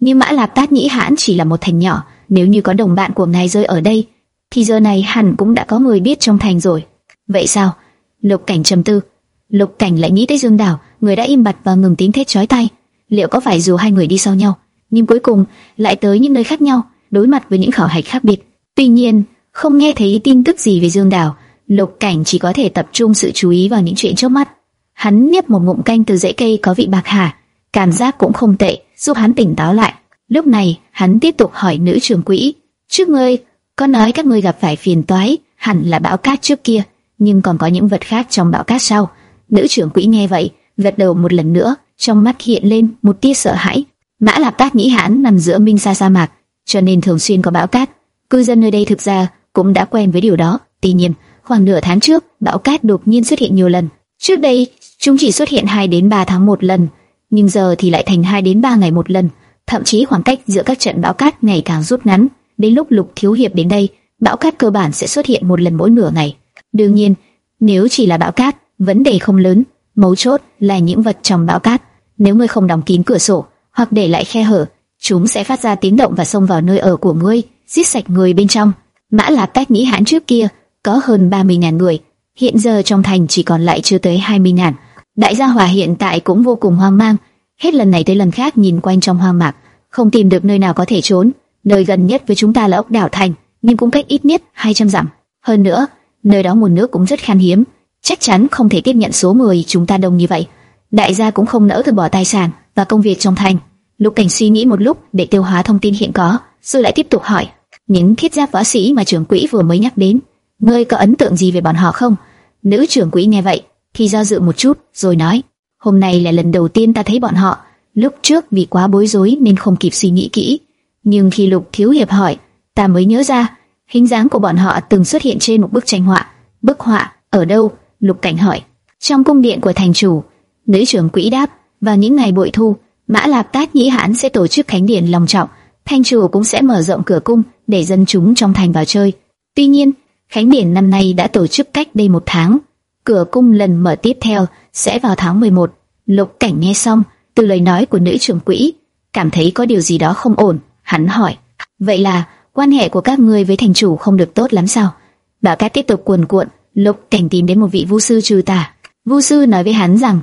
Nhưng Mã Lạp Tát Nhĩ Hãn chỉ là một thành nhỏ, nếu như có đồng bạn của ngài rơi ở đây, thì giờ này hẳn cũng đã có người biết trong thành rồi. Vậy sao? Lục Cảnh trầm tư. Lục Cảnh lại nghĩ tới Dương Đào, người đã im bặt và ngừng tiếng thét chói tai. Liệu có phải dù hai người đi sau nhau, nhưng cuối cùng lại tới những nơi khác nhau, đối mặt với những khảo hạch khác biệt. Tuy nhiên, không nghe thấy tin tức gì về Dương Đào, Lục Cảnh chỉ có thể tập trung sự chú ý vào những chuyện trước mắt. Hắn nhấp một ngụm canh từ rễ cây có vị bạc hà, cảm giác cũng không tệ, giúp hắn tỉnh táo lại. Lúc này, hắn tiếp tục hỏi nữ trưởng quỹ, trước ngươi, có nói các ngươi gặp phải phiền toái, hẳn là bão cát trước kia, nhưng còn có những vật khác trong bão cát sau. Nữ trưởng quỹ nghe vậy, gật đầu một lần nữa, trong mắt hiện lên một tia sợ hãi. Mã Lạp Tát nhĩ hãn nằm giữa Minh Sa sa mạc, cho nên thường xuyên có bão cát. Cư dân nơi đây thực ra cũng đã quen với điều đó. Tuy nhiên, khoảng nửa tháng trước, bão cát đột nhiên xuất hiện nhiều lần. Trước đây, chúng chỉ xuất hiện 2 đến 3 tháng một lần, nhưng giờ thì lại thành 2 đến 3 ngày một lần. Thậm chí khoảng cách giữa các trận bão cát ngày càng rút ngắn. Đến lúc Lục Thiếu Hiệp đến đây, bão cát cơ bản sẽ xuất hiện một lần mỗi nửa ngày. Đương nhiên, nếu chỉ là bão cát, vấn đề không lớn. Mấu chốt là những vật trong bão cát. Nếu ngươi không đóng kín cửa sổ hoặc để lại khe hở, chúng sẽ phát ra tiếng động và xông vào nơi ở của ngươi, giết sạch người bên trong. Mã Lạp cách nghĩ hãn trước kia có hơn 30.000 người, hiện giờ trong thành chỉ còn lại chưa tới 20.000. Đại gia Hòa hiện tại cũng vô cùng hoang mang, hết lần này tới lần khác nhìn quanh trong hoang mạc, không tìm được nơi nào có thể trốn. Nơi gần nhất với chúng ta là ốc đảo thành, nhưng cũng cách ít nhất 200 dặm. Hơn nữa, nơi đó nguồn nước cũng rất khan hiếm, chắc chắn không thể tiếp nhận số người chúng ta đông như vậy. Đại gia cũng không nỡ từ bỏ tài sản và công việc trong thành. Lục Cảnh suy nghĩ một lúc để tiêu hóa thông tin hiện có, rồi lại tiếp tục hỏi: những thiết giáp võ sĩ mà trưởng quỹ vừa mới nhắc đến, ngươi có ấn tượng gì về bọn họ không? Nữ trưởng quỹ nghe vậy, thì do dự một chút, rồi nói, hôm nay là lần đầu tiên ta thấy bọn họ, lúc trước vì quá bối rối nên không kịp suy nghĩ kỹ, nhưng khi Lục Thiếu Hiệp hỏi, ta mới nhớ ra, hình dáng của bọn họ từng xuất hiện trên một bức tranh họa. Bức họa ở đâu? Lục Cảnh hỏi. Trong cung điện của thành chủ. Nữ trưởng quỹ đáp. Vào những ngày bội thu, Mã Lạp Tát Nhĩ Hãn sẽ tổ chức khánh điển long trọng. Thành chủ cũng sẽ mở rộng cửa cung để dân chúng trong thành vào chơi. Tuy nhiên, khánh điển năm nay đã tổ chức cách đây một tháng. Cửa cung lần mở tiếp theo sẽ vào tháng 11. Lục Cảnh nghe xong từ lời nói của nữ trưởng quỹ, cảm thấy có điều gì đó không ổn. Hắn hỏi, vậy là quan hệ của các ngươi với thành chủ không được tốt lắm sao? Bảo cát tiếp tục cuồn cuộn, Lục Cảnh tìm đến một vị vu sư trừ tà. Vu sư nói với hắn rằng,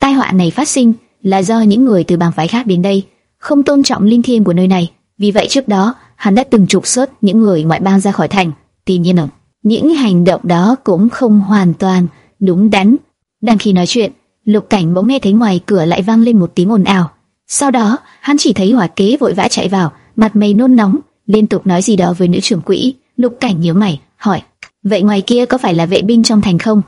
tai họa này phát sinh là do những người từ bang phái khác đến đây, không tôn trọng linh thiêng của nơi này. Vì vậy trước đó, hắn đã từng trục xuất những người ngoại bang ra khỏi thành. Tuy nhiên, những hành động đó cũng không hoàn toàn đúng đắn. Đang khi nói chuyện, Lục Cảnh bỗng nghe thấy ngoài cửa lại vang lên một tiếng ồn ào. Sau đó, hắn chỉ thấy hỏa kế vội vã chạy vào, mặt mày nôn nóng, liên tục nói gì đó với nữ trưởng quỹ. Lục Cảnh nhíu mày, hỏi: "Vậy ngoài kia có phải là vệ binh trong thành không?"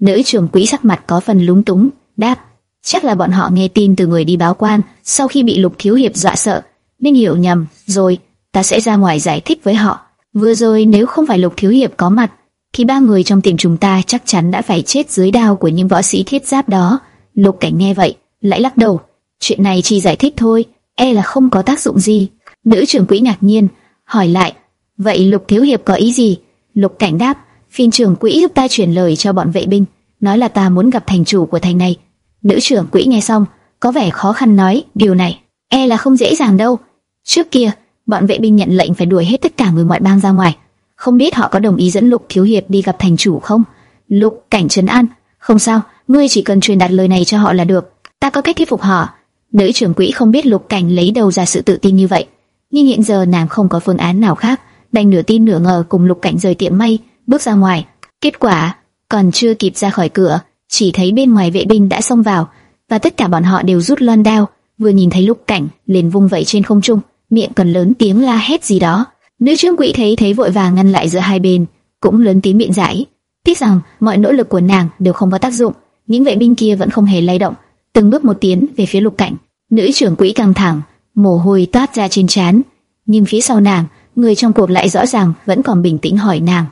Nữ trưởng quỹ sắc mặt có phần lúng túng, đáp: "Chắc là bọn họ nghe tin từ người đi báo quan, sau khi bị Lục thiếu hiệp dọa sợ, nên hiểu nhầm, rồi ta sẽ ra ngoài giải thích với họ. Vừa rồi nếu không phải Lục thiếu hiệp có mặt, thì ba người trong tiệm chúng ta chắc chắn đã phải chết dưới đao của những võ sĩ thiết giáp đó." Lục Cảnh nghe vậy, lại lắc đầu, chuyện này chỉ giải thích thôi, e là không có tác dụng gì. Nữ trưởng quỹ ngạc nhiên, hỏi lại, vậy Lục Thiếu Hiệp có ý gì? Lục Cảnh đáp, phiên trưởng quỹ giúp ta chuyển lời cho bọn vệ binh, nói là ta muốn gặp thành chủ của thành này. Nữ trưởng quỹ nghe xong, có vẻ khó khăn nói, điều này, e là không dễ dàng đâu. Trước kia, bọn vệ binh nhận lệnh phải đuổi hết tất cả người ngoại bang ra ngoài. Không biết họ có đồng ý dẫn Lục Thiếu Hiệp đi gặp thành chủ không? Lục Cảnh trấn an, không sao, ngươi chỉ cần truyền đạt lời này cho họ là được. Ta có cách thuyết phục họ. Nữ trưởng quỹ không biết Lục Cảnh lấy đầu ra sự tự tin như vậy nhưng hiện giờ nàng không có phương án nào khác, đành nửa tin nửa ngờ cùng Lục Cảnh rời tiệm may, bước ra ngoài. Kết quả, còn chưa kịp ra khỏi cửa, chỉ thấy bên ngoài vệ binh đã xông vào, và tất cả bọn họ đều rút loan đao, vừa nhìn thấy Lục Cảnh, liền vung vẩy trên không trung, miệng còn lớn tiếng la hét gì đó. Nữ trưởng quỹ thấy thấy vội vàng ngăn lại giữa hai bên, cũng lớn tiếng miệng giải, tiếc rằng mọi nỗ lực của nàng đều không có tác dụng, những vệ binh kia vẫn không hề lay động, từng bước một tiến về phía Lục Cảnh. Nữ trưởng quỹ căng thẳng, mồ hôi toát ra trên trán. Nhưng phía sau nàng, người trong cuộc lại rõ ràng vẫn còn bình tĩnh hỏi nàng: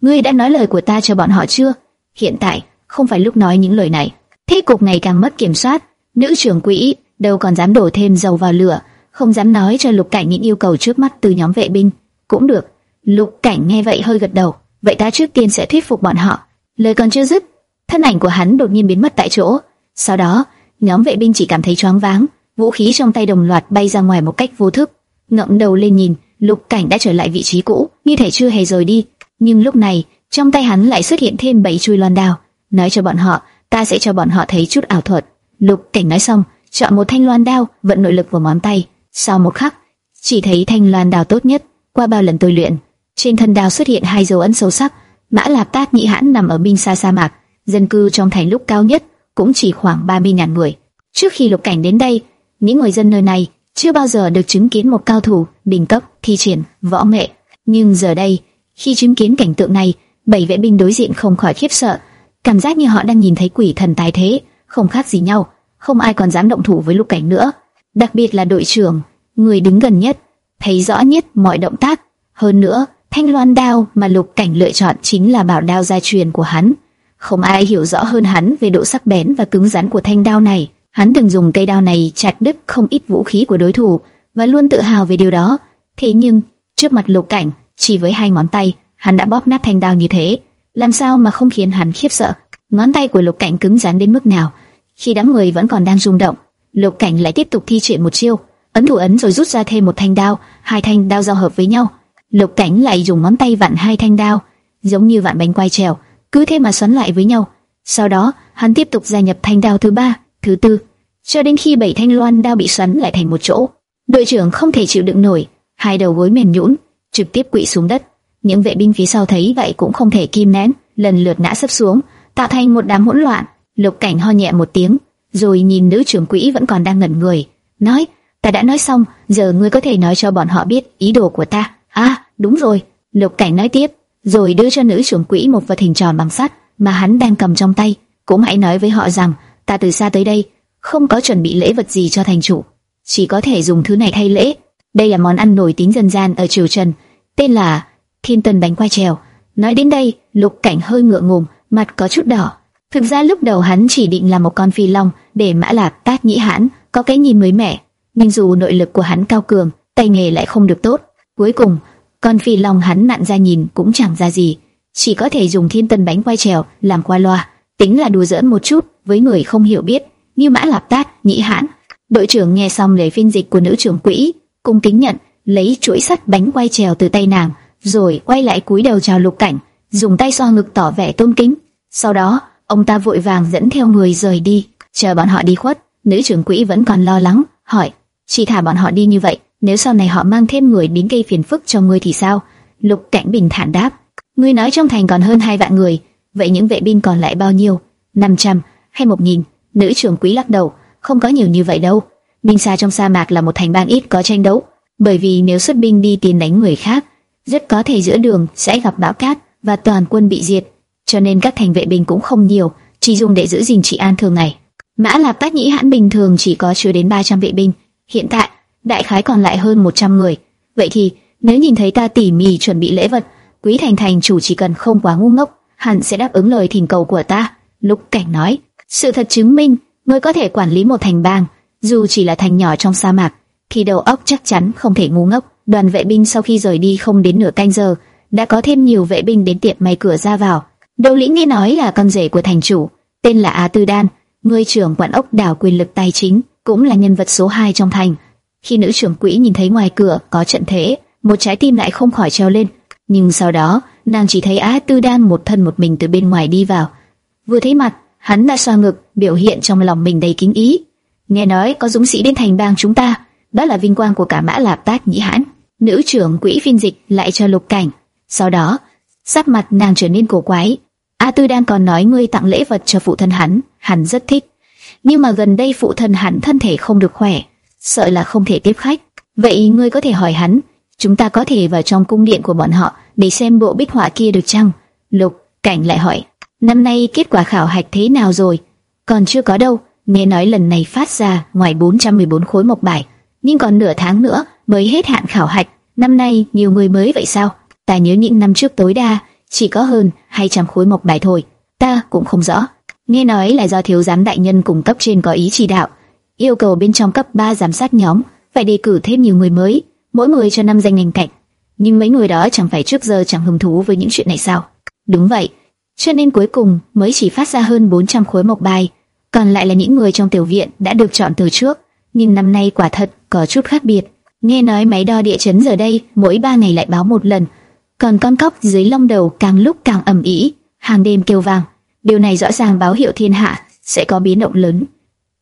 "Ngươi đã nói lời của ta cho bọn họ chưa?" Hiện tại không phải lúc nói những lời này. Thế cục ngày càng mất kiểm soát, nữ trưởng quỹ đâu còn dám đổ thêm dầu vào lửa, không dám nói cho Lục Cảnh những yêu cầu trước mắt từ nhóm vệ binh. Cũng được. Lục Cảnh nghe vậy hơi gật đầu. Vậy ta trước tiên sẽ thuyết phục bọn họ. Lời còn chưa dứt, thân ảnh của hắn đột nhiên biến mất tại chỗ. Sau đó, nhóm vệ binh chỉ cảm thấy choáng váng, vũ khí trong tay đồng loạt bay ra ngoài một cách vô thức. ngẩng đầu lên nhìn, Lục Cảnh đã trở lại vị trí cũ, như thể chưa hề rời đi. Nhưng lúc này, trong tay hắn lại xuất hiện thêm bảy chuôi loan đao, nói cho bọn họ, ta sẽ cho bọn họ thấy chút ảo thuật. Lục Cảnh nói xong, chọn một thanh loan đao, vận nội lực vào ngón tay. Sau một khắc, chỉ thấy thanh loan đao tốt nhất. Qua bao lần tôi luyện, trên thân đao xuất hiện hai dấu ấn sâu sắc. Mã Lạp Tát Nhị Hãn nằm ở bên xa sa mạc, dân cư trong thành lúc cao nhất cũng chỉ khoảng 30.000 người. Trước khi Lục Cảnh đến đây, những người dân nơi này chưa bao giờ được chứng kiến một cao thủ đỉnh cấp thi triển võ nghệ, nhưng giờ đây, khi chứng kiến cảnh tượng này, bảy vệ binh đối diện không khỏi khiếp sợ, cảm giác như họ đang nhìn thấy quỷ thần tài thế, không khác gì nhau, không ai còn dám động thủ với Lục Cảnh nữa. Đặc biệt là đội trưởng, người đứng gần nhất, thấy rõ nhất mọi động tác. Hơn nữa, thanh loan đao mà Lục Cảnh lựa chọn chính là bảo đao gia truyền của hắn. Không ai hiểu rõ hơn hắn về độ sắc bén và cứng rắn của thanh đao này. Hắn từng dùng cây đao này chặt đứt không ít vũ khí của đối thủ và luôn tự hào về điều đó. Thế nhưng, trước mặt Lục Cảnh, chỉ với hai ngón tay, hắn đã bóp nát thanh đao như thế, làm sao mà không khiến hắn khiếp sợ? Ngón tay của Lục Cảnh cứng rắn đến mức nào? Khi đám người vẫn còn đang rung động, Lục Cảnh lại tiếp tục thi triển một chiêu, ấn thủ ấn rồi rút ra thêm một thanh đao, hai thanh đao giao hợp với nhau. Lục Cảnh lại dùng ngón tay vặn hai thanh đao, giống như vặn bánh quay trèo, cứ thế mà xoắn lại với nhau. Sau đó, hắn tiếp tục gia nhập thanh đao thứ ba, thứ tư, cho đến khi bảy thanh loan đao bị xoắn lại thành một chỗ. Đội trưởng không thể chịu đựng nổi, hai đầu gối mềm nhũn, trực tiếp quỵ xuống đất. Những vệ binh phía sau thấy vậy cũng không thể kim nén, lần lượt ngã sấp xuống, tạo thành một đám hỗn loạn. Lục Cảnh ho nhẹ một tiếng, rồi nhìn nữ trưởng quỹ vẫn còn đang ngẩn người, nói: "Ta đã nói xong, giờ ngươi có thể nói cho bọn họ biết ý đồ của ta." "À, Đúng rồi, Lục Cảnh nói tiếp, rồi đưa cho nữ trưởng quỹ một vật hình tròn bằng sắt mà hắn đang cầm trong tay. Cũng hãy nói với họ rằng ta từ xa tới đây, không có chuẩn bị lễ vật gì cho thành chủ, chỉ có thể dùng thứ này thay lễ. Đây là món ăn nổi tiếng dân gian ở triều Trần, tên là Thiên Tân bánh quai trèo. Nói đến đây, Lục Cảnh hơi ngượng ngùng, mặt có chút đỏ. Thực ra lúc đầu hắn chỉ định là một con phi long để mã Lạp tát nhĩ hãn có cái nhìn mới mẻ, nhưng dù nội lực của hắn cao cường, tay nghề lại không được tốt. Cuối cùng, con phi long hắn nặn ra nhìn cũng chẳng ra gì, chỉ có thể dùng thiên tân bánh quai trèo làm qua loa, tính là đùa giỡn một chút với người không hiểu biết, như mã lạp tát, nhĩ hãn. Đội trưởng nghe xong lời phiên dịch của nữ trưởng quỹ, cung kính nhận, lấy chuỗi sắt bánh quay trèo từ tay nàng, rồi quay lại cúi đầu chào lục cảnh, dùng tay xoa ngực tỏ vẻ tôn kính. Sau đó, ông ta vội vàng dẫn theo người rời đi, chờ bọn họ đi khuất. Nữ trưởng quỹ vẫn còn lo lắng, hỏi: chỉ thả bọn họ đi như vậy, nếu sau này họ mang thêm người đến gây phiền phức cho ngươi thì sao? Lục Cảnh bình thản đáp, ngươi nói trong thành còn hơn hai vạn người, vậy những vệ binh còn lại bao nhiêu? 500 hay 1000? Nữ trưởng quý lắc đầu, không có nhiều như vậy đâu. Minh Sa trong sa mạc là một thành bang ít có tranh đấu, bởi vì nếu xuất binh đi tiến đánh người khác, rất có thể giữa đường sẽ gặp bão cát và toàn quân bị diệt, cho nên các thành vệ binh cũng không nhiều, chỉ dùng để giữ gìn trị an thường ngày. Mã Lạp Tác Nhĩ Hãn bình thường chỉ có chưa đến 300 vệ binh, hiện tại đại khái còn lại hơn 100 người. Vậy thì, nếu nhìn thấy ta tỉ mỉ chuẩn bị lễ vật, Quý Thành Thành chủ chỉ cần không quá ngu ngốc, hẳn sẽ đáp ứng lời thỉnh cầu của ta. Lục Cảnh nói, sự thật chứng minh, ngươi có thể quản lý một thành bang, dù chỉ là thành nhỏ trong sa mạc, thì đầu óc chắc chắn không thể ngu ngốc. Đoàn vệ binh sau khi rời đi không đến nửa canh giờ, đã có thêm nhiều vệ binh đến tiệm may cửa ra vào. Đầu lĩnh nghe nói là con rể của thành chủ, tên là Á Tư Đan, người trưởng quản ốc đảo quyền lực tài chính, cũng là nhân vật số 2 trong thành. Khi nữ trưởng quỹ nhìn thấy ngoài cửa có trận thế, một trái tim lại không khỏi treo lên. Nhưng sau đó, nàng chỉ thấy Á Tư Đan một thân một mình từ bên ngoài đi vào. Vừa thấy mặt, hắn đã xoa ngực, biểu hiện trong lòng mình đầy kính ý. Nghe nói có dũng sĩ đến thành bang chúng ta, đó là vinh quang của cả Mã Lạp Tác Nhĩ Hãn. Nữ trưởng quỹ phiên dịch lại cho Lục Cảnh. Sau đó, sắc mặt nàng trở nên cổ quái. A Tư đang còn nói ngươi tặng lễ vật cho phụ thân hắn, hắn rất thích. Nhưng mà gần đây phụ thân hắn thân thể không được khỏe, sợ là không thể tiếp khách. Vậy ngươi có thể hỏi hắn, chúng ta có thể vào trong cung điện của bọn họ để xem bộ bích họa kia được chăng? Lục Cảnh lại hỏi, năm nay kết quả khảo hạch thế nào rồi? Còn chưa có đâu, nghe nói lần này phát ra ngoài 414 khối mộc bài, nhưng còn nửa tháng nữa mới hết hạn khảo hạch. Năm nay nhiều người mới vậy sao? Ta nhớ những năm trước tối đa chỉ có hơn 200 khối mộc bài thôi. Ta cũng không rõ. Nghe nói là do thiếu giám đại nhân cùng cấp trên có ý chỉ đạo, yêu cầu bên trong cấp 3 giám sát nhóm phải đề cử thêm nhiều người mới, mỗi người cho năm danh ngành cạnh. Nhưng mấy người đó chẳng phải trước giờ chẳng hứng thú với những chuyện này sao? Đúng vậy, cho nên cuối cùng mới chỉ phát ra hơn 400 khối mộc bài, còn lại là những người trong tiểu viện đã được chọn từ trước. Nhưng năm nay quả thật có chút khác biệt. Nghe nói máy đo địa chấn giờ đây mỗi 3 ngày lại báo một lần, còn con cóc dưới lông đầu càng lúc càng ầm ĩ, hàng đêm kêu vang. Điều này rõ ràng báo hiệu thiên hạ sẽ có biến động lớn.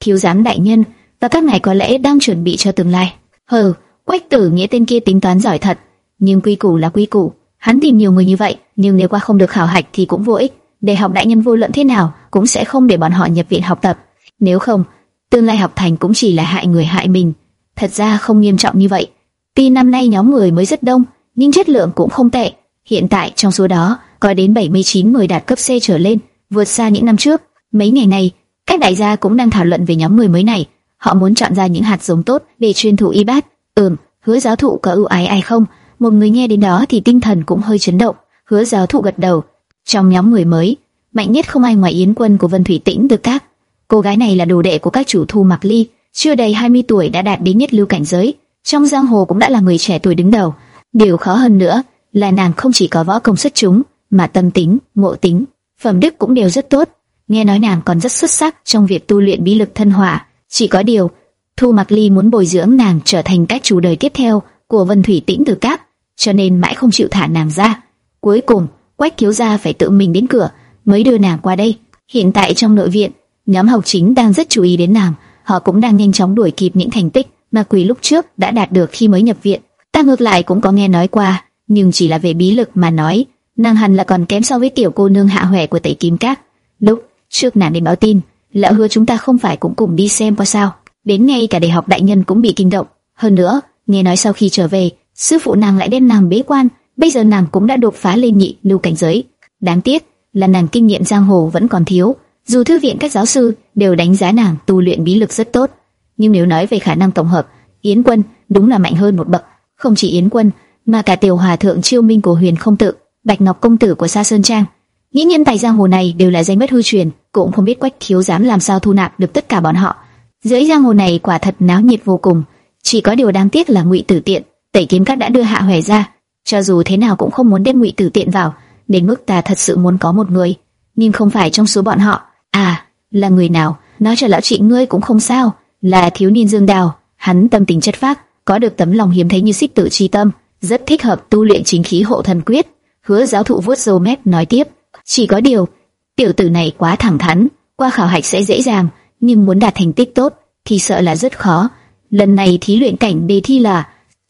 Thiếu giám đại nhân và các ngài có lẽ đang chuẩn bị cho tương lai. Hừ, Quách Tử nghĩa tên kia tính toán giỏi thật, nhưng quy củ là quy củ. Hắn tìm nhiều người như vậy, nhưng nếu qua không được khảo hạch thì cũng vô ích. Để học đại nhân vô luận thế nào, cũng sẽ không để bọn họ nhập viện học tập. Nếu không, tương lai học thành cũng chỉ là hại người hại mình. Thật ra không nghiêm trọng như vậy. Tuy năm nay nhóm người mới rất đông, nhưng chất lượng cũng không tệ. Hiện tại trong số đó có đến 79 người đạt cấp C trở lên, vượt xa những năm trước. Mấy ngày này, các đại gia cũng đang thảo luận về nhóm người mới này. Họ muốn chọn ra những hạt giống tốt để truyền thụ y bát. Ừm, hứa giáo thụ có ưu ái ai không? Một người nghe đến đó thì tinh thần cũng hơi chấn động. Hứa giáo thụ gật đầu. Trong nhóm người mới, mạnh nhất không ai ngoài Yến Quân của Vân Thủy Tĩnh được các. Cô gái này là đồ đệ của các chủ thu Mạc Ly, chưa đầy 20 tuổi đã đạt đến nhất lưu cảnh giới, trong giang hồ cũng đã là người trẻ tuổi đứng đầu. Điều khó hơn nữa là nàng không chỉ có võ công xuất chúng, mà tâm tính, ngộ tính, phẩm đức cũng đều rất tốt. Nghe nói nàng còn rất xuất sắc trong việc tu luyện bí lực thân hỏa. Chỉ có điều, Thu Mạc Ly muốn bồi dưỡng nàng trở thành các chủ đời tiếp theo của Vân Thủy Tĩnh Từ Cáp, cho nên mãi không chịu thả nàng ra. Cuối cùng, Quách Kiếu gia phải tự mình đến cửa mới đưa nàng qua đây. Hiện tại trong nội viện, nhóm học chính đang rất chú ý đến nàng, họ cũng đang nhanh chóng đuổi kịp những thành tích mà Quỷ lúc trước đã đạt được khi mới nhập viện. Ta ngược lại cũng có nghe nói qua, nhưng chỉ là về bí lực mà nói, nàng hẳn là còn kém so với tiểu cô nương hạ huệ của Tẩy Kim Các. Lúc trước nàng đến báo tin, lỡ hứa chúng ta không phải cũng cùng đi xem qua sao? Đến ngay cả đại học đại nhân cũng bị kinh động. Hơn nữa, nghe nói sau khi trở về, sư phụ nàng lại đem nàng bế quan, bây giờ nàng cũng đã đột phá lên nhị lưu cảnh giới. Đáng tiếc là nàng kinh nghiệm giang hồ vẫn còn thiếu. Dù thư viện các giáo sư đều đánh giá nàng tu luyện bí lực rất tốt, nhưng nếu nói về khả năng tổng hợp, Yến Quân đúng là mạnh hơn một bậc. Không chỉ Yến Quân, mà cả tiểu hòa thượng chiêu minh của Huyền Không Tự, Bạch Ngọc công tử của Sa Sơn Trang, những nhân tài giang hồ này đều là danh bất hư truyền, cũng không biết Quách thiếu dám làm sao thu nạp được tất cả bọn họ. Dưới giang hồ này quả thật náo nhiệt vô cùng, chỉ có điều đáng tiếc là Ngụy Tử Tiện, Tẩy Kiếm Các đã đưa Hạ Hoè ra, cho dù thế nào cũng không muốn đem Ngụy Tử Tiện vào, đến mức ta thật sự muốn có một người, nhưng không phải trong số bọn họ. À, là người nào? Nói cho lão chị ngươi cũng không sao, là thiếu niên Dương Đào, hắn tâm tình chất phác, có được tấm lòng hiếm thấy như xích tử chi tâm, rất thích hợp tu luyện chính khí hộ thần quyết. Hứa giáo thụ vuốt râu mép nói tiếp, chỉ có điều, tiểu tử này quá thẳng thắn, qua khảo hạch sẽ dễ dàng, nhưng muốn đạt thành tích tốt thì sợ là rất khó. Lần này thí luyện cảnh đề thi là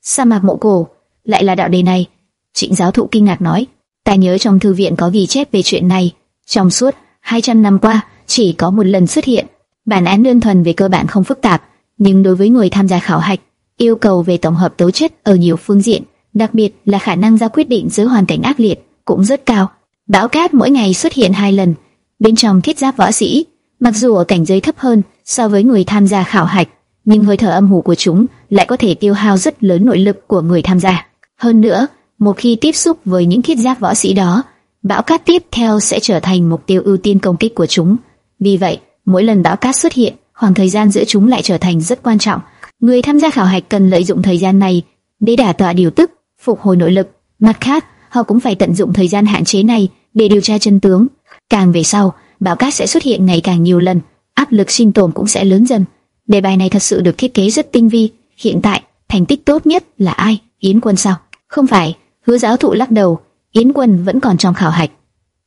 sa mạc mộ cổ, lại là đạo đề này. Trịnh giáo thụ kinh ngạc nói, ta nhớ trong thư viện có ghi chép về chuyện này. Trong suốt 200 năm qua, chỉ có một lần xuất hiện. Bản án đơn thuần về cơ bản không phức tạp, nhưng đối với người tham gia khảo hạch, yêu cầu về tổng hợp tố chất ở nhiều phương diện, đặc biệt là khả năng ra quyết định dưới hoàn cảnh ác liệt cũng rất cao. Bão cát mỗi ngày xuất hiện hai lần, bên trong thiết giáp võ sĩ, mặc dù ở cảnh giới thấp hơn so với người tham gia khảo hạch, nhưng hơi thở âm hủ của chúng lại có thể tiêu hao rất lớn nội lực của người tham gia. Hơn nữa, một khi tiếp xúc với những thiết giáp võ sĩ đó, bão cát tiếp theo sẽ trở thành mục tiêu ưu tiên công kích của chúng. Vì vậy, mỗi lần bão cát xuất hiện, khoảng thời gian giữa chúng lại trở thành rất quan trọng. Người tham gia khảo hạch cần lợi dụng thời gian này để đả tọa điều tức, phục hồi nội lực. Mặt khác, họ cũng phải tận dụng thời gian hạn chế này để điều tra chân tướng. Càng về sau, bão cát sẽ xuất hiện ngày càng nhiều lần, áp lực sinh tồn cũng sẽ lớn dần. Đề bài này thật sự được thiết kế rất tinh vi. Hiện tại, thành tích tốt nhất là ai? Yến Quân sao? Không phải. Hứa giáo thụ lắc đầu. Yến Quân vẫn còn trong khảo hạch.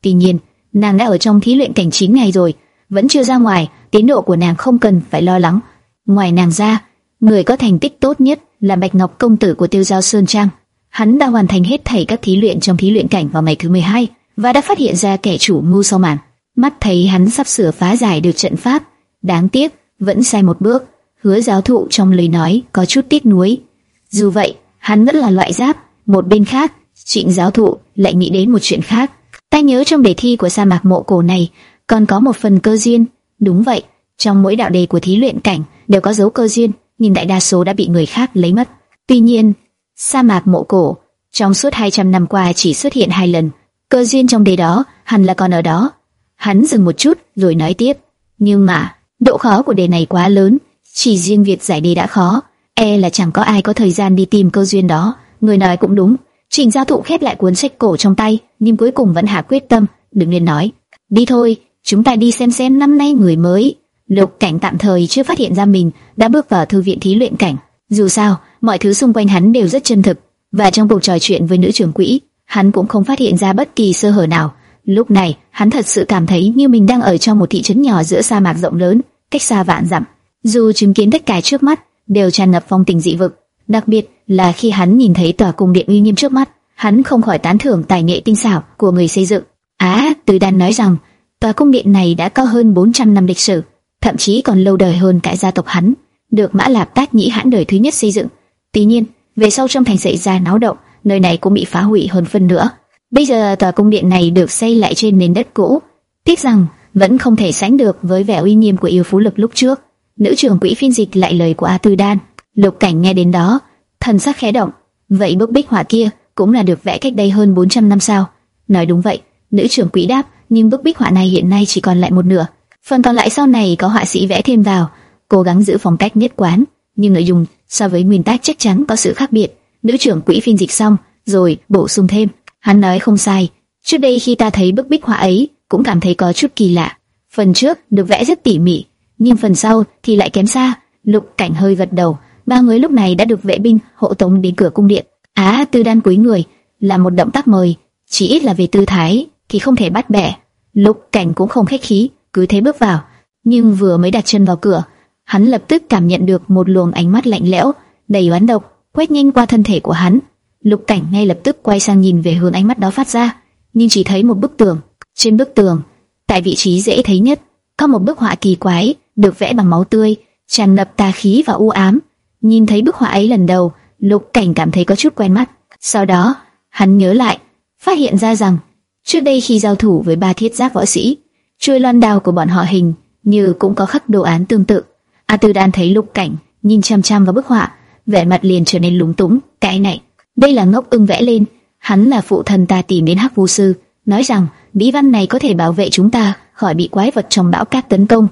Tuy nhiên, nàng đã ở trong thí luyện cảnh 9 ngày rồi, vẫn chưa ra ngoài. Tiến độ của nàng không cần phải lo lắng. Ngoài nàng ra, người có thành tích tốt nhất là Bạch Ngọc công tử của Tiêu Giao Sơn Trang. Hắn đã hoàn thành hết thảy các thí luyện trong thí luyện cảnh vào ngày thứ 12 và đã phát hiện ra kẻ chủ mưu sau màn. Mắt thấy hắn sắp sửa phá giải được trận pháp, đáng tiếc vẫn sai một bước. Hứa giáo thụ trong lời nói có chút tiếc nuối. Dù vậy, hắn vẫn là loại giáp. Một bên khác, trịnh giáo thụ lại nghĩ đến một chuyện khác. Ta nhớ trong đề thi của sa mạc mộ cổ này còn có một phần cơ duyên. Đúng vậy, trong mỗi đạo đề của thí luyện cảnh đều có dấu cơ duyên, nhưng đại đa số đã bị người khác lấy mất. Tuy nhiên, sa mạc mộ cổ trong suốt 200 năm qua chỉ xuất hiện hai lần. Cơ duyên trong đề đó hẳn là còn ở đó. Hắn dừng một chút rồi nói tiếp. Nhưng mà, độ khó của đề này quá lớn, chỉ riêng việc giải đề đã khó, e là chẳng có ai có thời gian đi tìm cơ duyên đó. Người nói cũng đúng. Trình Giao Thụ khép lại cuốn sách cổ trong tay, nhưng cuối cùng vẫn hạ quyết tâm, đừng nên nói. Đi thôi, chúng ta đi xem xem năm nay người mới. Lục Cảnh tạm thời chưa phát hiện ra mình đã bước vào thư viện thí luyện cảnh. Dù sao, mọi thứ xung quanh hắn đều rất chân thực, và trong cuộc trò chuyện với nữ trưởng quỹ, hắn cũng không phát hiện ra bất kỳ sơ hở nào. Lúc này, hắn thật sự cảm thấy như mình đang ở trong một thị trấn nhỏ giữa sa mạc rộng lớn, cách xa vạn dặm. Dù chứng kiến tất cả trước mắt đều tràn ngập phong tình dị vực, đặc biệt là khi hắn nhìn thấy tòa cung điện uy nghiêm trước mắt, hắn không khỏi tán thưởng tài nghệ tinh xảo của người xây dựng. Á, Từ Đan nói rằng, tòa cung điện này đã có hơn 400 năm lịch sử, thậm chí còn lâu đời hơn cả gia tộc hắn, được Mã Lạp Tác Nhĩ hãn đời thứ nhất xây dựng. Tuy nhiên, về sau trong thành xảy ra náo động, nơi này cũng bị phá hủy hơn phân nữa. Bây giờ tòa cung điện này được xây lại trên nền đất cũ, tiếc rằng vẫn không thể sánh được với vẻ uy nghiêm của yêu phú lực lúc trước. Nữ trưởng quỹ phiên dịch lại lời của A Tư Đan, Lục Cảnh nghe đến đó, thần sắc khẽ động. Vậy bức bích họa kia cũng là được vẽ cách đây hơn 400 năm sao? Nói đúng vậy, nữ trưởng quỹ đáp, nhưng bức bích họa này hiện nay chỉ còn lại một nửa, phần còn lại sau này có họa sĩ vẽ thêm vào, cố gắng giữ phong cách nhất quán, nhưng nội dung so với nguyên tác chắc chắn có sự khác biệt. Nữ trưởng quỹ phiên dịch xong, rồi bổ sung thêm, hắn nói không sai. Trước đây khi ta thấy bức bích họa ấy, cũng cảm thấy có chút kỳ lạ. Phần trước được vẽ rất tỉ mỉ, nhưng phần sau thì lại kém xa. Lục Cảnh hơi gật đầu, ba người lúc này đã được vệ binh hộ tống đến cửa cung điện. Á, Tư Đan cúi người, là một động tác mời, chỉ ít là về tư thái thì không thể bắt bẻ. Lục Cảnh cũng không khách khí, cứ thế bước vào, nhưng vừa mới đặt chân vào cửa, hắn lập tức cảm nhận được một luồng ánh mắt lạnh lẽo, đầy oán độc quét nhanh qua thân thể của hắn. Lục Cảnh ngay lập tức quay sang nhìn về hướng ánh mắt đó phát ra, nhưng chỉ thấy một bức tường. Trên bức tường, tại vị trí dễ thấy nhất, có một bức họa kỳ quái, được vẽ bằng máu tươi, tràn ngập tà khí và u ám. Nhìn thấy bức họa ấy lần đầu, Lục Cảnh cảm thấy có chút quen mắt. Sau đó, Hắn nhớ lại, phát hiện ra rằng trước đây khi giao thủ với ba thiết giáp võ sĩ, chuôi loan đao của bọn họ hình như cũng có khắc đồ án tương tự. A Tư Đan thấy Lục Cảnh nhìn chăm chăm vào bức họa, vẻ mặt liền trở nên lúng túng. Cái này, đây là ngốc ưng vẽ lên. Hắn là phụ thần ta tìm đến Hắc Vu sư, nói rằng bí văn này có thể bảo vệ chúng ta khỏi bị quái vật trong bão cát tấn công.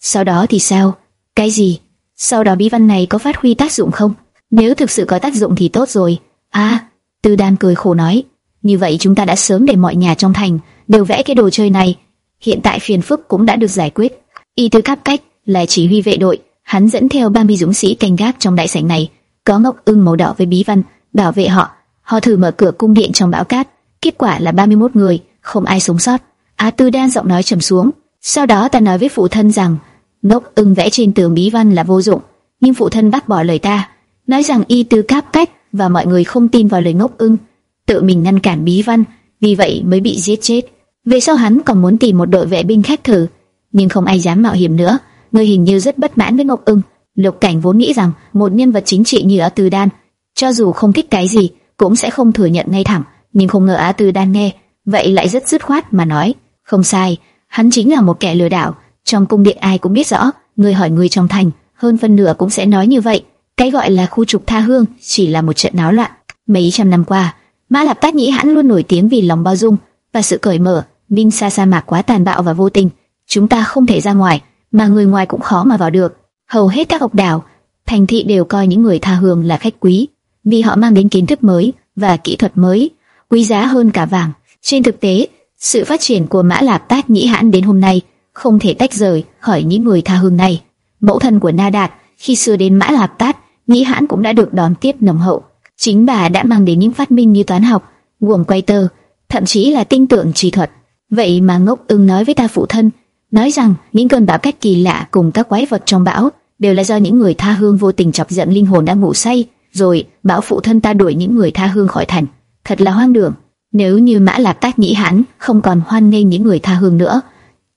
Sau đó thì sao? Cái gì? Sau đó bí văn này có phát huy tác dụng không? Nếu thực sự có tác dụng thì tốt rồi. À, Tư Đan cười khổ nói, như vậy chúng ta đã sớm để mọi nhà trong thành đều vẽ cái đồ chơi này. Hiện tại phiền phức cũng đã được giải quyết. Y Tư Cáp Cách là chỉ huy vệ đội, hắn dẫn theo 30 dũng sĩ canh gác trong đại sảnh này, có ngọc ưng màu đỏ với bí văn bảo vệ họ. Họ thử mở cửa cung điện trong bão cát, kết quả là 31 người, không ai sống sót. Á Tư Đan giọng nói trầm xuống. Sau đó ta nói với phụ thân rằng ngốc ưng vẽ trên tường bí văn là vô dụng, nhưng phụ thân bác bỏ lời ta, nói rằng y tư cáp cách và mọi người không tin vào lời ngốc ưng, tự mình ngăn cản bí văn, vì vậy mới bị giết chết. Về sau hắn còn muốn tìm một đội vệ binh khác thử, nhưng không ai dám mạo hiểm nữa. Người hình như rất bất mãn với Ngọc Ưng. Lục Cảnh vốn nghĩ rằng một nhân vật chính trị như ở Từ Đan, cho dù không thích cái gì, cũng sẽ không thừa nhận ngay thẳng, nhưng không ngờ Á Tư đang nghe, vậy lại rất dứt khoát mà nói, không sai, hắn chính là một kẻ lừa đảo. Trong cung điện ai cũng biết rõ, người hỏi người trong thành, hơn phân nửa cũng sẽ nói như vậy. Cái gọi là khu trục tha hương chỉ là một trận náo loạn. Mấy trăm năm qua, Mã Lạp Tác Nhĩ hãn luôn nổi tiếng vì lòng bao dung và sự cởi mở. Minh Sa sa mạc quá tàn bạo và vô tình, chúng ta không thể ra ngoài, mà người ngoài cũng khó mà vào được. Hầu hết các học đảo, thành thị đều coi những người tha hương là khách quý, vì họ mang đến kiến thức mới và kỹ thuật mới, quý giá hơn cả vàng. Trên thực tế, sự phát triển của Mã Lạp Tác Nhĩ hãn đến hôm nay không thể tách rời khỏi những người tha hương này. Mẫu thân của Na Đạt khi xưa đến Mã Lạp Tát, Nhĩ hãn cũng đã được đón tiếp nồng hậu. Chính bà đã mang đến những phát minh như toán học, guồng quay tơ, thậm chí là tinh tượng trí thuật. Vậy mà ngốc ưng nói với ta phụ thân, nói rằng những cơn bão cách kỳ lạ cùng các quái vật trong bão đều là do những người tha hương vô tình chọc giận linh hồn đang ngủ say, rồi bảo phụ thân ta đuổi những người tha hương khỏi thành. Thật là hoang đường. Nếu như Mã Lạp Tác Nhĩ hắn không còn hoan nghênh những người tha hương nữa,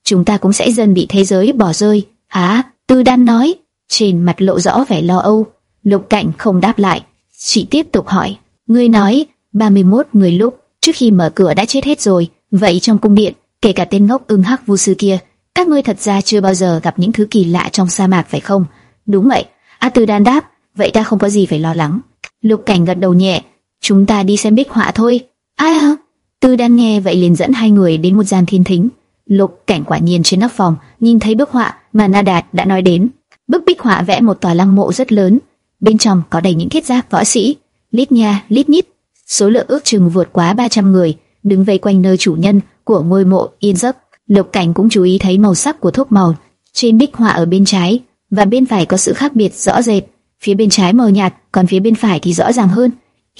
chúng ta cũng sẽ dần bị thế giới bỏ rơi. Hả? Tư Đan nói, trên mặt lộ rõ vẻ lo âu. Lục Cảnh không đáp lại, chỉ tiếp tục hỏi, ngươi nói 31 người lúc trước khi mở cửa đã chết hết rồi, vậy trong cung điện, kể cả tên ngốc ưng hắc vu sư kia, các ngươi thật ra chưa bao giờ gặp những thứ kỳ lạ trong sa mạc phải không? Đúng vậy, A Tư Đan đáp, vậy ta không có gì phải lo lắng. Lục Cảnh gật đầu nhẹ, chúng ta đi xem bích họa thôi. Ai hả? Tư Đan nghe vậy liền dẫn hai người đến một gian thiên thính. Lục Cảnh quả nhiên trên nóc phòng nhìn thấy bức họa mà Na Đạt đã nói đến. Bức bích họa vẽ một tòa lăng mộ rất lớn, bên trong có đầy những thiết giáp võ sĩ, lít nha, lít nhít, số lượng ước chừng vượt quá 300 người, đứng vây quanh nơi chủ nhân của ngôi mộ yên giấc. Lục Cảnh cũng chú ý thấy màu sắc của thuốc màu trên bích họa ở bên trái và bên phải có sự khác biệt rõ rệt. Phía bên trái mờ nhạt, còn phía bên phải thì rõ ràng hơn.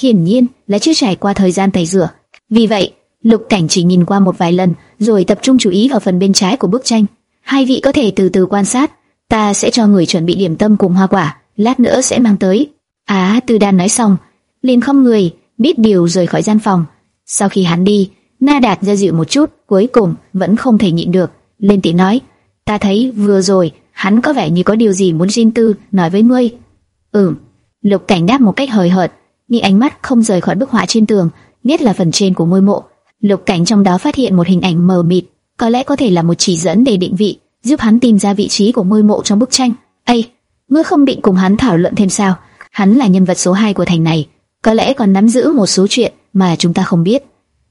Hiển nhiên là chưa trải qua thời gian tẩy rửa. Vì vậy, Lục Cảnh chỉ nhìn qua một vài lần, rồi tập trung chú ý vào phần bên trái của bức tranh. Hai vị có thể từ từ quan sát, ta sẽ cho người chuẩn bị điểm tâm cùng hoa quả, lát nữa sẽ mang tới. Á, Tư Đan nói xong, liền không người, biết điều rời khỏi gian phòng. Sau khi hắn đi, Na Đạt ra dịu một chút, cuối cùng vẫn không thể nhịn được, lên tiếng nói: "Ta thấy vừa rồi hắn có vẻ như có điều gì muốn riêng tư nói với ngươi." "Ừm." Lục Cảnh đáp một cách hời hợt, nhưng ánh mắt không rời khỏi bức họa trên tường, nhất là phần trên của ngôi mộ. Lục Cảnh trong đó phát hiện một hình ảnh mờ mịt, có lẽ có thể là một chỉ dẫn để định vị, giúp hắn tìm ra vị trí của ngôi mộ trong bức tranh. "Ây, ngươi không định cùng hắn thảo luận thêm sao? Hắn là nhân vật số 2 của thành này, có lẽ còn nắm giữ một số chuyện mà chúng ta không biết."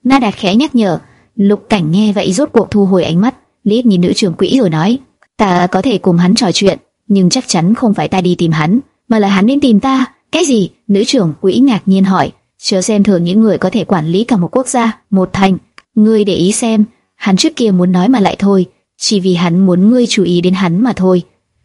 Na Đạt khẽ nhắc nhở. Lục Cảnh nghe vậy rốt cuộc thu hồi ánh mắt, liếc nhìn nữ trưởng quỹ rồi nói: "Ta có thể cùng hắn trò chuyện, nhưng chắc chắn không phải ta đi tìm hắn, mà là hắn đến tìm ta." Cái gì? Nữ trưởng quỹ ngạc nhiên hỏi. Chờ xem thường những người có thể quản lý cả một quốc gia, một thành. Ngươi để ý xem, hắn trước kia muốn nói mà lại thôi, chỉ vì hắn muốn ngươi chú ý đến hắn mà thôi.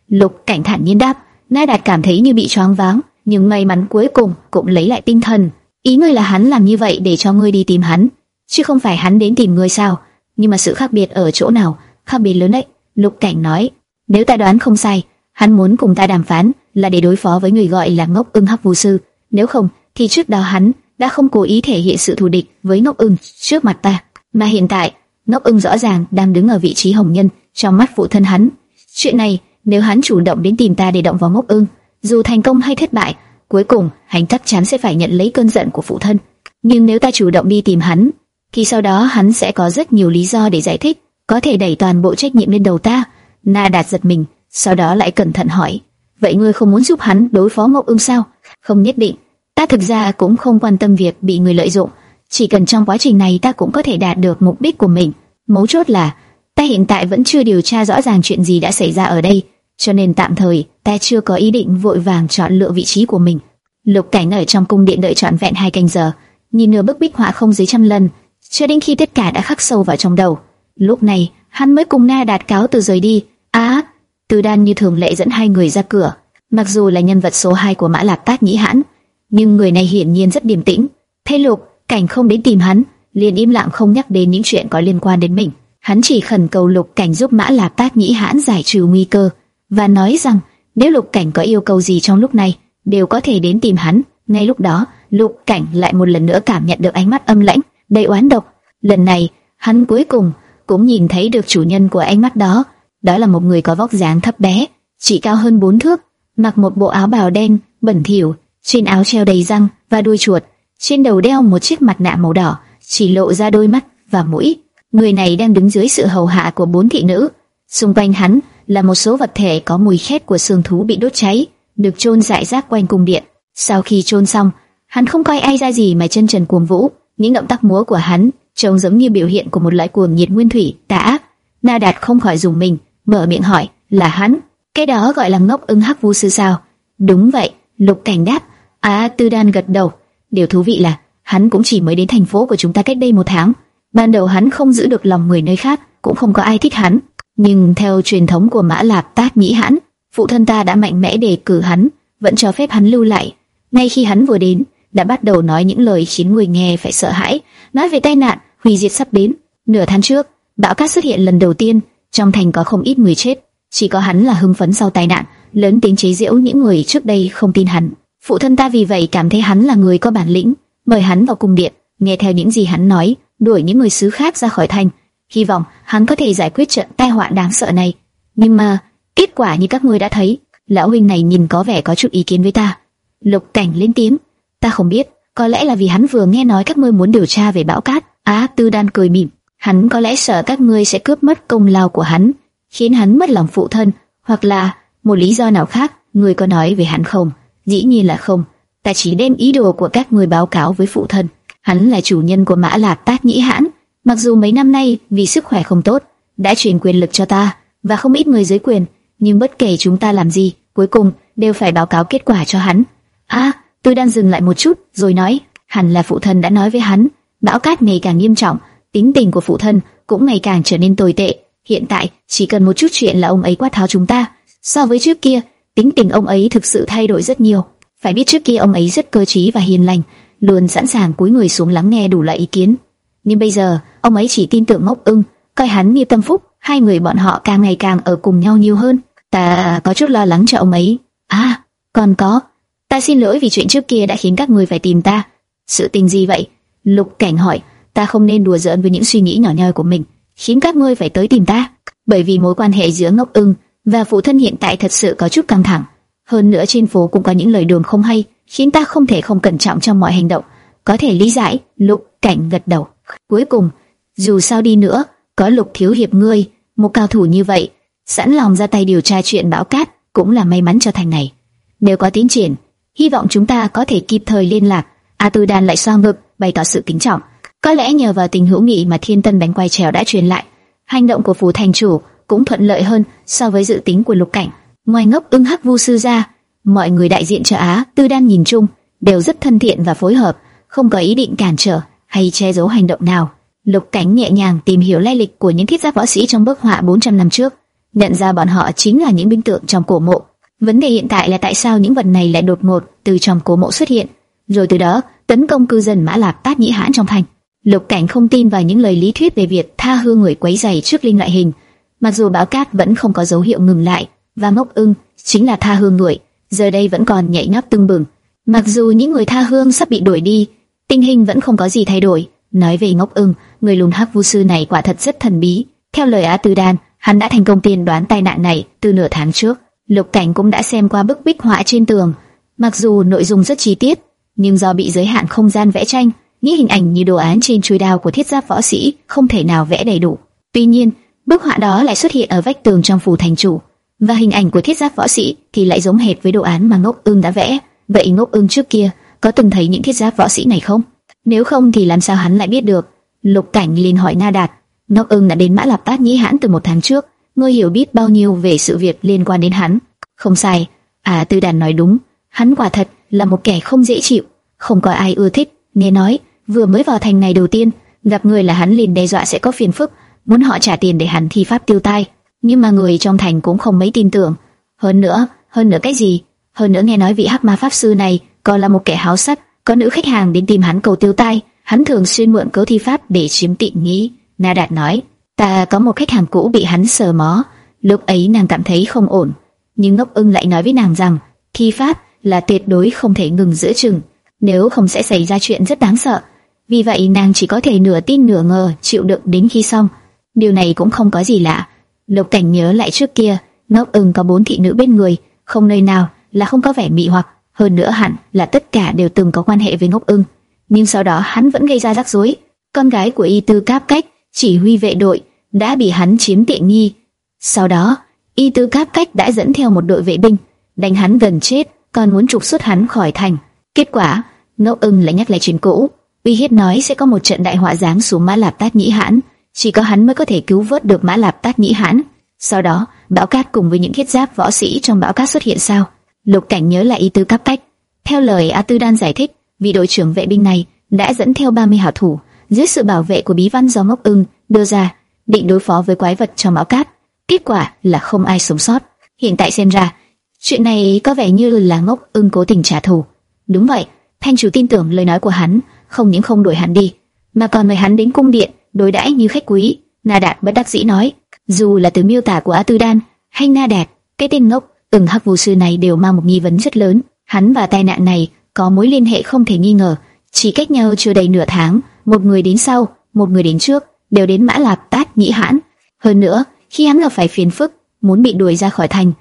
Lục cảnh thản nhiên đáp, Na Đạt cảm thấy như bị choáng váng, nhưng may mắn cuối cùng cũng lấy lại tinh thần. Ý ngươi là hắn làm như vậy để cho ngươi đi tìm hắn, chứ không phải hắn đến tìm ngươi sao? Nhưng mà sự khác biệt ở chỗ nào? Khác biệt lớn đấy. Lục cảnh nói, nếu ta đoán không sai, hắn muốn cùng ta đàm phán là để đối phó với người gọi là ngốc ưng hắc vu sư. Nếu không, thì trước đó hắn đã không cố ý thể hiện sự thù địch với ngốc ưng trước mặt ta, mà hiện tại ngốc ưng rõ ràng đang đứng ở vị trí hồng nhân trong mắt phụ thân hắn. Chuyện này, nếu hắn chủ động đến tìm ta để động vào ngốc ưng, dù thành công hay thất bại, cuối cùng hắn chắc chắn sẽ phải nhận lấy cơn giận của phụ thân. nhưng nếu ta chủ động đi tìm hắn, thì sau đó hắn sẽ có rất nhiều lý do để giải thích, có thể đẩy toàn bộ trách nhiệm lên đầu ta. Na Đạt giật mình, sau đó lại cẩn thận hỏi, vậy ngươi không muốn giúp hắn đối phó Ngọc Ưng sao? Không nhất định, ta thực ra cũng không quan tâm việc bị người lợi dụng, chỉ cần trong quá trình này ta cũng có thể đạt được mục đích của mình. Mấu chốt là, ta hiện tại vẫn chưa điều tra rõ ràng chuyện gì đã xảy ra ở đây, cho nên tạm thời ta chưa có ý định vội vàng chọn lựa vị trí của mình. Lục Cảnh ở trong cung điện đợi trọn vẹn hai canh giờ, nhìn nửa bức bích họa không dưới trăm lần, cho đến khi tất cả đã khắc sâu vào trong đầu. Lúc này, hắn mới cùng Na Đạt cáo từ rời đi. Á, từ Đan như thường lệ dẫn hai người ra cửa. Mặc dù là nhân vật số 2 của Mã Lạp Tác Nhĩ Hãn, nhưng người này hiển nhiên rất điềm tĩnh. Thấy Lục Cảnh không đến tìm hắn, liền im lặng không nhắc đến những chuyện có liên quan đến mình. Hắn chỉ khẩn cầu Lục Cảnh giúp Mã Lạp Tác Nhĩ Hãn giải trừ nguy cơ và nói rằng nếu Lục Cảnh có yêu cầu gì trong lúc này, đều có thể đến tìm hắn. Ngay lúc đó, Lục Cảnh lại một lần nữa cảm nhận được ánh mắt âm lãnh, đầy oán độc. Lần này, hắn cuối cùng cũng nhìn thấy được chủ nhân của ánh mắt đó. Đó là một người có vóc dáng thấp bé, chỉ cao hơn bốn thước, mặc một bộ áo bào đen, bẩn thỉu, trên áo treo đầy răng và đuôi chuột, trên đầu đeo một chiếc mặt nạ màu đỏ, chỉ lộ ra đôi mắt và mũi. Người này đang đứng dưới sự hầu hạ của bốn thị nữ. Xung quanh hắn là một số vật thể có mùi khét của xương thú bị đốt cháy, được chôn rải rác quanh cung điện. Sau khi chôn xong, hắn không coi ai ra gì mà chân trần cuồng vũ, những động tác múa của hắn trông giống như biểu hiện của một loại cuồng nhiệt nguyên thủy tà ác. Na Đạt không khỏi dùng mình, mở miệng hỏi, là hắn? Cái đó gọi là ngốc ưng hắc vu sư sao? Đúng vậy, Lục Cảnh đáp. À, Tư Đan gật đầu. Điều thú vị là hắn cũng chỉ mới đến thành phố của chúng ta cách đây một tháng. Ban đầu hắn không giữ được lòng người nơi khác, cũng không có ai thích hắn. Nhưng theo truyền thống của Mã Lạp Tác Nhĩ Hãn, phụ thân ta đã mạnh mẽ đề cử hắn, vẫn cho phép hắn lưu lại. Ngay khi hắn vừa đến, đã bắt đầu nói những lời khiến người nghe phải sợ hãi, nói về tai nạn, hủy diệt sắp đến. Nửa tháng trước, bão cát xuất hiện lần đầu tiên, trong thành có không ít người chết, chỉ có hắn là hưng phấn sau tai nạn, lớn tiếng chế giễu những người trước đây không tin hắn. Phụ thân ta vì vậy cảm thấy hắn là người có bản lĩnh, mời hắn vào cung điện, nghe theo những gì hắn nói, đuổi những người xứ khác ra khỏi thành, hy vọng hắn có thể giải quyết trận tai họa đáng sợ này. Nhưng mà, kết quả như các ngươi đã thấy, lão huynh này nhìn có vẻ có chút ý kiến với ta. Lục Cảnh lên tiếng, ta không biết, có lẽ là vì hắn vừa nghe nói các ngươi muốn điều tra về bão cát. Á Tư Đan cười mỉm, hắn có lẽ sợ các ngươi sẽ cướp mất công lao của hắn, khiến hắn mất lòng phụ thân, hoặc là một lý do nào khác. Ngươi có nói về hắn không? Dĩ nhiên là không. Ta chỉ đem ý đồ của các ngươi báo cáo với phụ thân. Hắn là chủ nhân của Mã Lạp Tác Nhĩ Hãn, mặc dù mấy năm nay vì sức khỏe không tốt, đã truyền quyền lực cho ta và không ít người dưới quyền, nhưng bất kể chúng ta làm gì, cuối cùng đều phải báo cáo kết quả cho hắn. À, tôi đang dừng lại một chút, rồi nói, hẳn là phụ thân đã nói với hắn, bão cát ngày càng nghiêm trọng, tính tình của phụ thân cũng ngày càng trở nên tồi tệ. Hiện tại chỉ cần một chút chuyện là ông ấy quát tháo chúng ta. So với trước kia, tính tình ông ấy thực sự thay đổi rất nhiều. Phải biết trước kia ông ấy rất cơ trí và hiền lành, luôn sẵn sàng cúi người xuống lắng nghe đủ loại ý kiến. Nhưng bây giờ, ông ấy chỉ tin tưởng Ngốc Ưng, coi hắn như tâm phúc. Hai người bọn họ càng ngày càng ở cùng nhau nhiều hơn. Ta có chút lo lắng cho ông ấy. À, còn có, ta xin lỗi vì chuyện trước kia đã khiến các người phải tìm ta. Sự tình gì vậy? Lục Cảnh hỏi. Ta không nên đùa giỡn với những suy nghĩ nhỏ nhoi của mình, khiến các ngươi phải tới tìm ta. Bởi vì mối quan hệ giữa Ngốc Ưng và phụ thân hiện tại thật sự có chút căng thẳng. Hơn nữa trên phố cũng có những lời đồn không hay, khiến ta không thể không cẩn trọng trong mọi hành động. Có thể lý giải, Lục Cảnh gật đầu. Cuối cùng, dù sao đi nữa, có Lục thiếu hiệp ngươi, một cao thủ như vậy, sẵn lòng ra tay điều tra chuyện bão cát, cũng là may mắn cho thành này. Nếu có tiến triển, hy vọng chúng ta có thể kịp thời liên lạc. A Tư Đan lại xoa ngực, bày tỏ sự kính trọng. Có lẽ nhờ vào tình hữu nghị mà Thiên Tân bánh quay trèo đã truyền lại, hành động của phủ thành chủ cũng thuận lợi hơn so với dự tính của Lục Cảnh. Ngoài ngốc ưng hắc vu sư ra, mọi người đại diện cho Á Tư Đan nhìn chung đều rất thân thiện và phối hợp, không có ý định cản trở hay che giấu hành động nào. Lục Cảnh nhẹ nhàng tìm hiểu lai lịch của những thiết giáp võ sĩ trong bức họa 400 năm trước, nhận ra bọn họ chính là những binh tượng trong cổ mộ. Vấn đề hiện tại là tại sao những vật này lại đột ngột từ trong cổ mộ xuất hiện, rồi từ đó tấn công cư dân Mã Lạp Tát Nhĩ Hãn trong thành. Lục Cảnh không tin vào những lời lý thuyết về việc tha hương người quấy giày trước linh loại hình, mặc dù bão cát vẫn không có dấu hiệu ngừng lại, và ngốc ưng chính là tha hương người, giờ đây vẫn còn nhảy nhót tưng bừng. Mặc dù những người tha hương sắp bị đuổi đi, tình hình vẫn không có gì thay đổi. Nói về ngốc ưng, người lùn hắc vu sư này quả thật rất thần bí. Theo lời Á Tư Đan, hắn đã thành công tiên đoán tai nạn này từ nửa tháng trước. Lục Cảnh cũng đã xem qua bức bích họa trên tường, mặc dù nội dung rất chi tiết, nhưng do bị giới hạn không gian vẽ tranh, những hình ảnh như đồ án trên chuôi đao của thiết giáp võ sĩ không thể nào vẽ đầy đủ. Tuy nhiên, bức họa đó lại xuất hiện ở vách tường trong phủ thành chủ, và hình ảnh của thiết giáp võ sĩ thì lại giống hệt với đồ án mà Ngốc Ưng đã vẽ. Vậy Ngốc Ưng trước kia có từng thấy những thiết giáp võ sĩ này không? Nếu không thì làm sao hắn lại biết được? Lục Cảnh liền hỏi Na Đạt. Ngốc Ưng đã đến Mã Lạp Tát Nhĩ Hãn từ một tháng trước, ngươi hiểu biết bao nhiêu về sự việc liên quan đến hắn? Không sai, à Tư Đàn nói đúng, hắn quả thật là một kẻ không dễ chịu, không có ai ưa thích. Nghe nói vừa mới vào thành ngày đầu tiên, gặp người là hắn liền đe dọa sẽ có phiền phức, muốn họ trả tiền để hắn thi pháp tiêu tai. Nhưng mà người trong thành cũng không mấy tin tưởng. Hơn nữa, hơn nữa cái gì? Hơn nữa nghe nói vị hắc ma pháp sư này còn là một kẻ háo sắc, có nữ khách hàng đến tìm hắn cầu tiêu tai, hắn thường xuyên mượn cớ thi pháp để chiếm tiện nghi. Na Đạt nói, ta có một khách hàng cũ bị hắn sờ mó, lúc ấy nàng cảm thấy không ổn, nhưng ngốc ưng lại nói với nàng rằng thi pháp là tuyệt đối không thể ngừng giữa chừng, nếu không sẽ xảy ra chuyện rất đáng sợ. Vì vậy nàng chỉ có thể nửa tin nửa ngờ chịu đựng đến khi xong. Điều này cũng không có gì lạ. Lục Cảnh nhớ lại trước kia, ngốc ưng có bốn thị nữ bên người, không nơi nào là không có vẻ mị hoặc. Hơn nữa hẳn là tất cả đều từng có quan hệ với ngốc ưng. Nhưng sau đó hắn vẫn gây ra rắc rối. Con gái của y tư cáp cách, chỉ huy vệ đội, đã bị hắn chiếm tiện nghi. Sau đó, y tư cáp cách đã dẫn theo một đội vệ binh, đánh hắn gần chết, còn muốn trục xuất hắn khỏi thành. Kết quả, ngốc ưng lại nhắc lại chuyện cũ, uy hiếp nói sẽ có một trận đại họa giáng xuống Mã Lạp Tát Nhĩ Hãn, chỉ có hắn mới có thể cứu vớt được Mã Lạp Tát Nhĩ Hãn. Sau đó, bão cát cùng với những thiết giáp võ sĩ trong bão cát xuất hiện sao? Lục Cảnh nhớ lại ý tứ cấp cách. Theo lời A Tư Đan giải thích, vị đội trưởng vệ binh này đã dẫn theo 30 hảo thủ, dưới sự bảo vệ của bí văn do ngốc ưng đưa ra, định đối phó với quái vật trong bão cát. Kết quả là không ai sống sót. Hiện tại xem ra, chuyện này có vẻ như là ngốc ưng cố tình trả thù. Đúng vậy, Thanh chủ tin tưởng lời nói của hắn, không những không đuổi hắn đi, mà còn mời hắn đến cung điện, đối đãi như khách quý. Na Đạt bất đắc dĩ nói, dù là từ miêu tả của A Tư Đan hay Na Đạt, cái tên ngốc từng hắc vũ sư này đều mang một nghi vấn rất lớn. Hắn và tai nạn này có mối liên hệ không thể nghi ngờ. Chỉ cách nhau chưa đầy nửa tháng, một người đến sau, một người đến trước, đều đến Mã Lạp Tát Nhĩ Hãn. Hơn nữa, khi hắn gặp phải phiền phức, muốn bị đuổi ra khỏi thành,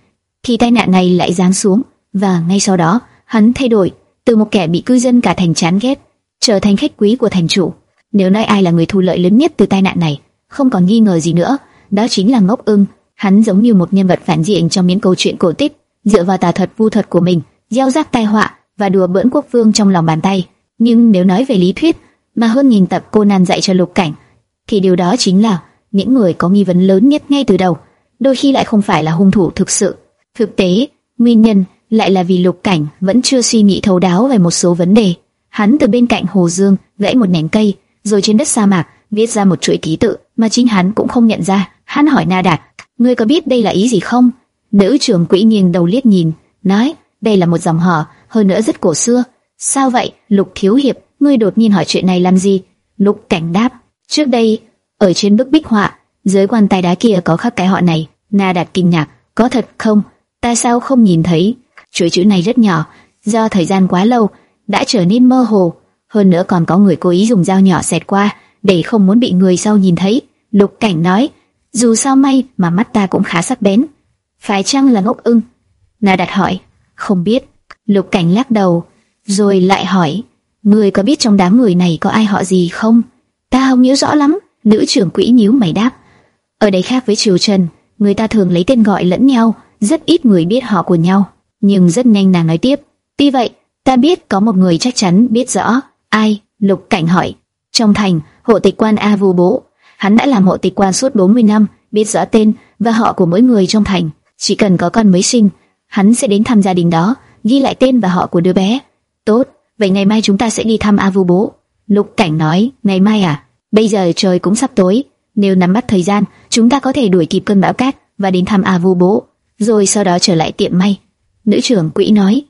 thì tai nạn này lại giáng xuống, và ngay sau đó, hắn thay đổi từ một kẻ bị cư dân cả thành chán ghét, trở thành khách quý của thành chủ. Nếu nói ai là người thu lợi lớn nhất từ tai nạn này, không còn nghi ngờ gì nữa, đó chính là Ngốc Ưng. Hắn giống như một nhân vật phản diện trong những câu chuyện cổ tích, dựa vào tà thuật vu thuật của mình, gieo rắc tai họa và đùa bỡn quốc vương trong lòng bàn tay. Nhưng nếu nói về lý thuyết, mà hơn nghìn tập cô nan dạy cho Lục Cảnh, thì điều đó chính là những người có nghi vấn lớn nhất ngay từ đầu, đôi khi lại không phải là hung thủ thực sự. Thực tế, nguyên nhân lại là vì Lục Cảnh vẫn chưa suy nghĩ thấu đáo về một số vấn đề. Hắn từ bên cạnh hồ dương gãy một nhánh cây, rồi trên đất sa mạc viết ra một chuỗi ký tự mà chính hắn cũng không nhận ra. Hắn hỏi Na Đạt, ngươi có biết đây là ý gì không? Nữ trưởng quỹ nghiêng đầu liếc nhìn, nói, đây là một dòng họ, hơn nữa rất cổ xưa. Sao vậy, Lục Thiếu Hiệp, ngươi đột nhiên hỏi chuyện này làm gì? Lục Cảnh đáp, trước đây, ở trên bức bích họa, dưới quan tài đá kia có khắc cái họ này. Na Đạt kinh ngạc, có thật không? Ta sao không nhìn thấy? chuỗi chữ này rất nhỏ, do thời gian quá lâu đã trở nên mơ hồ. Hơn nữa còn có người cố ý dùng dao nhỏ xẹt qua để không muốn bị người sau nhìn thấy. Lục Cảnh nói, dù sao may mà mắt ta cũng khá sắc bén. Phải chăng là ngốc ưng? Na đặt hỏi, không biết. Lục Cảnh lắc đầu, rồi lại hỏi, người có biết trong đám người này có ai họ gì không? Ta không nhớ rõ lắm. Nữ trưởng quỹ nhíu mày đáp. Ở đây khác với Triều Trần, người ta thường lấy tên gọi lẫn nhau, rất ít người biết họ của nhau nhưng rất nhanh nàng nói tiếp. Tuy vậy, ta biết có một người chắc chắn biết rõ. Ai? Lục Cảnh hỏi. Trong thành, hộ tịch quan A Vu Bố, hắn đã làm hộ tịch quan suốt 40 năm, biết rõ tên và họ của mỗi người trong thành. Chỉ cần có con mới sinh, hắn sẽ đến thăm gia đình đó, ghi lại tên và họ của đứa bé. Tốt, vậy ngày mai chúng ta sẽ đi thăm A Vu Bố. Lục Cảnh nói, ngày mai à? Bây giờ trời cũng sắp tối, nếu nắm bắt thời gian, chúng ta có thể đuổi kịp cơn bão cát và đến thăm A Vu Bố, rồi sau đó trở lại tiệm may. Nữ trưởng quỹ nói,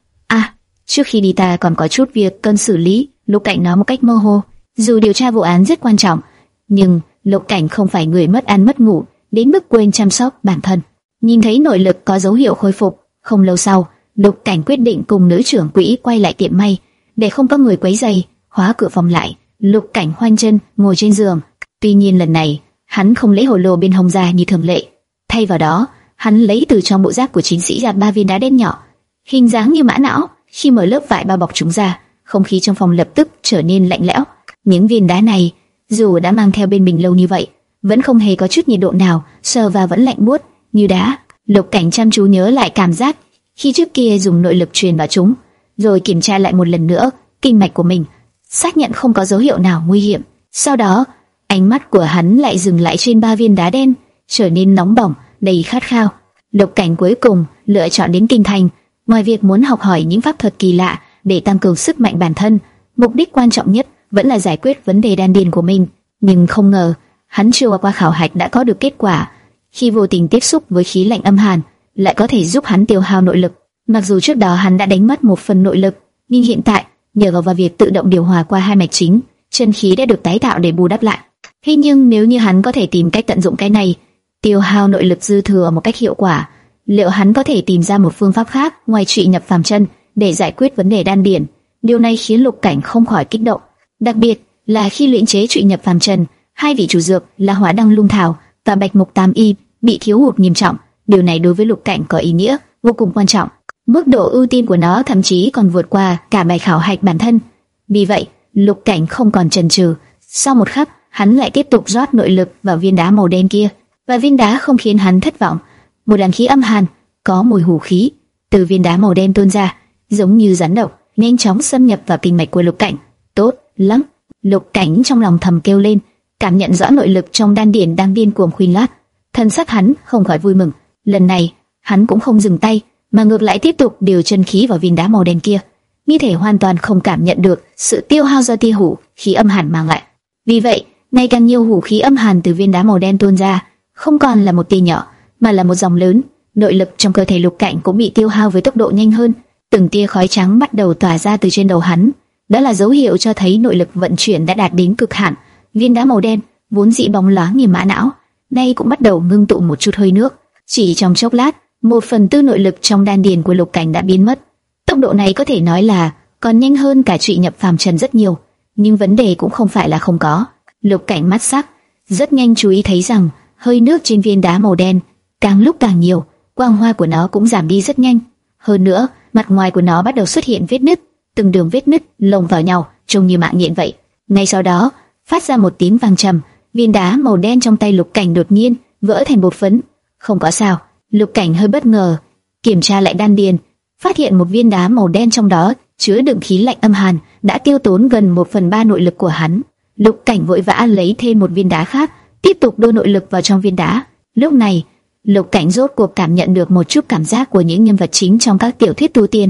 trước khi đi ta còn có chút việc cần xử lý. Lục Cảnh nói một cách mơ hồ, dù điều tra vụ án rất quan trọng, nhưng Lục Cảnh không phải người mất ăn mất ngủ, đến mức quên chăm sóc bản thân. Nhìn thấy nội lực có dấu hiệu khôi phục, không lâu sau, Lục Cảnh quyết định cùng nữ trưởng quỹ quay lại tiệm may, để không có người quấy rầy, khóa cửa phòng lại. Lục Cảnh khoanh chân ngồi trên giường. Tuy nhiên lần này, hắn không lấy hồ lô bên hông ra như thường lệ, thay vào đó, Hắn lấy từ trong bộ giáp của chiến sĩ ra ba viên đá đen nhỏ, hình dáng như mã não. Khi mở lớp vải bao bọc chúng ra, không khí trong phòng lập tức trở nên lạnh lẽo. Những viên đá này, dù đã mang theo bên mình lâu như vậy, vẫn không hề có chút nhiệt độ nào, sờ vào vẫn lạnh buốt như đá. Lục Cảnh chăm chú nhớ lại cảm giác khi trước kia dùng nội lực truyền vào chúng, rồi kiểm tra lại một lần nữa kinh mạch của mình, xác nhận không có dấu hiệu nào nguy hiểm. Sau đó, ánh mắt của hắn lại dừng lại trên ba viên đá đen, trở nên nóng bỏng, đầy khát khao. Lục Cảnh cuối cùng lựa chọn đến kinh thành, ngoài việc muốn học hỏi những pháp thuật kỳ lạ để tăng cường sức mạnh bản thân, mục đích quan trọng nhất vẫn là giải quyết vấn đề đan điền của mình. Nhưng không ngờ, hắn chưa qua khảo hạch đã có được kết quả. Khi vô tình tiếp xúc với khí lạnh âm hàn, lại có thể giúp hắn tiêu hao nội lực. Mặc dù trước đó hắn đã đánh mất một phần nội lực, nhưng hiện tại nhờ vào việc tự động điều hòa qua hai mạch chính, chân khí đã được tái tạo để bù đắp lại. Thế nhưng nếu như hắn có thể tìm cách tận dụng cái này, tiêu hao nội lực dư thừa một cách hiệu quả, liệu hắn có thể tìm ra một phương pháp khác ngoài trị nhập phàm chân để giải quyết vấn đề đan điển? Điều này khiến Lục Cảnh không khỏi kích động, đặc biệt là khi luyện chế trị nhập phàm chân, hai vị chủ dược là Hỏa Đăng Lung Thảo và Bạch Mục Tam Y bị thiếu hụt nghiêm trọng. Điều này đối với Lục Cảnh có ý nghĩa vô cùng quan trọng. Mức độ ưu tiên của nó thậm chí còn vượt qua cả bài khảo hạch bản thân. Vì vậy, Lục Cảnh không còn chần chừ. Sau một khắc, hắn lại tiếp tục rót nội lực vào viên đá màu đen kia, và viên đá không khiến hắn thất vọng. Một đàn khí âm hàn, có mùi hủ khí, từ viên đá màu đen tuôn ra, giống như rắn độc, nhanh chóng xâm nhập vào kinh mạch của Lục Cảnh. Tốt lắm, Lục Cảnh trong lòng thầm kêu lên, cảm nhận rõ nội lực trong đan điền đang điên cuồng khuynh lát. Thân sắc hắn không khỏi vui mừng. Lần này, hắn cũng không dừng tay, mà ngược lại tiếp tục điều chân khí vào viên đá màu đen kia. Như thể hoàn toàn không cảm nhận được sự tiêu hao do tia hủ khí âm hàn mang lại. Vì vậy, ngày càng nhiều hủ khí âm hàn từ viên đá màu đen tuôn ra, không còn là một tia nhỏ, mà là một dòng lớn. Nội lực trong cơ thể Lục Cảnh cũng bị tiêu hao với tốc độ nhanh hơn, từng tia khói trắng bắt đầu tỏa ra từ trên đầu hắn. Đó là dấu hiệu cho thấy nội lực vận chuyển đã đạt đến cực hạn. Viên đá màu đen vốn dị bóng loáng như mã não, nay cũng bắt đầu ngưng tụ một chút hơi nước. Chỉ trong chốc lát, một phần tư nội lực trong đan điền của Lục Cảnh đã biến mất. Tốc độ này có thể nói là còn nhanh hơn cả trụy nhập phàm trần rất nhiều, nhưng vấn đề cũng không phải là không có. Lục Cảnh mắt sắc, rất nhanh chú ý thấy rằng hơi nước trên viên đá màu đen càng lúc càng nhiều, quang hoa của nó cũng giảm đi rất nhanh. Hơn nữa, mặt ngoài của nó bắt đầu xuất hiện vết nứt, từng đường vết nứt lồng vào nhau, trông như mạng nhện vậy. Ngay sau đó, phát ra một tiếng vang trầm, viên đá màu đen trong tay Lục Cảnh đột nhiên vỡ thành bột phấn. Không có sao, Lục Cảnh hơi bất ngờ, kiểm tra lại đan điền, phát hiện một viên đá màu đen trong đó chứa đựng khí lạnh âm hàn, đã tiêu tốn gần một phần ba nội lực của hắn. Lục Cảnh vội vã lấy thêm một viên đá khác, tiếp tục đưa nội lực vào trong viên đá. Lúc này, Lục Cảnh rốt cuộc cảm nhận được một chút cảm giác của những nhân vật chính trong các tiểu thuyết tu tiên.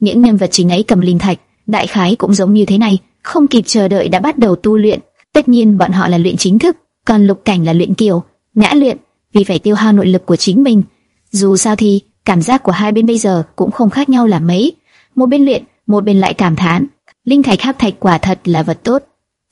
Những nhân vật chính ấy cầm linh thạch, đại khái cũng giống như thế này, không kịp chờ đợi đã bắt đầu tu luyện. Tất nhiên bọn họ là luyện chính thức, còn Lục Cảnh là luyện kiều, ngã luyện, vì phải tiêu hao nội lực của chính mình. Dù sao thì cảm giác của hai bên bây giờ cũng không khác nhau là mấy. Một bên luyện, một bên lại cảm thán, linh thạch hắc thạch quả thật là vật tốt,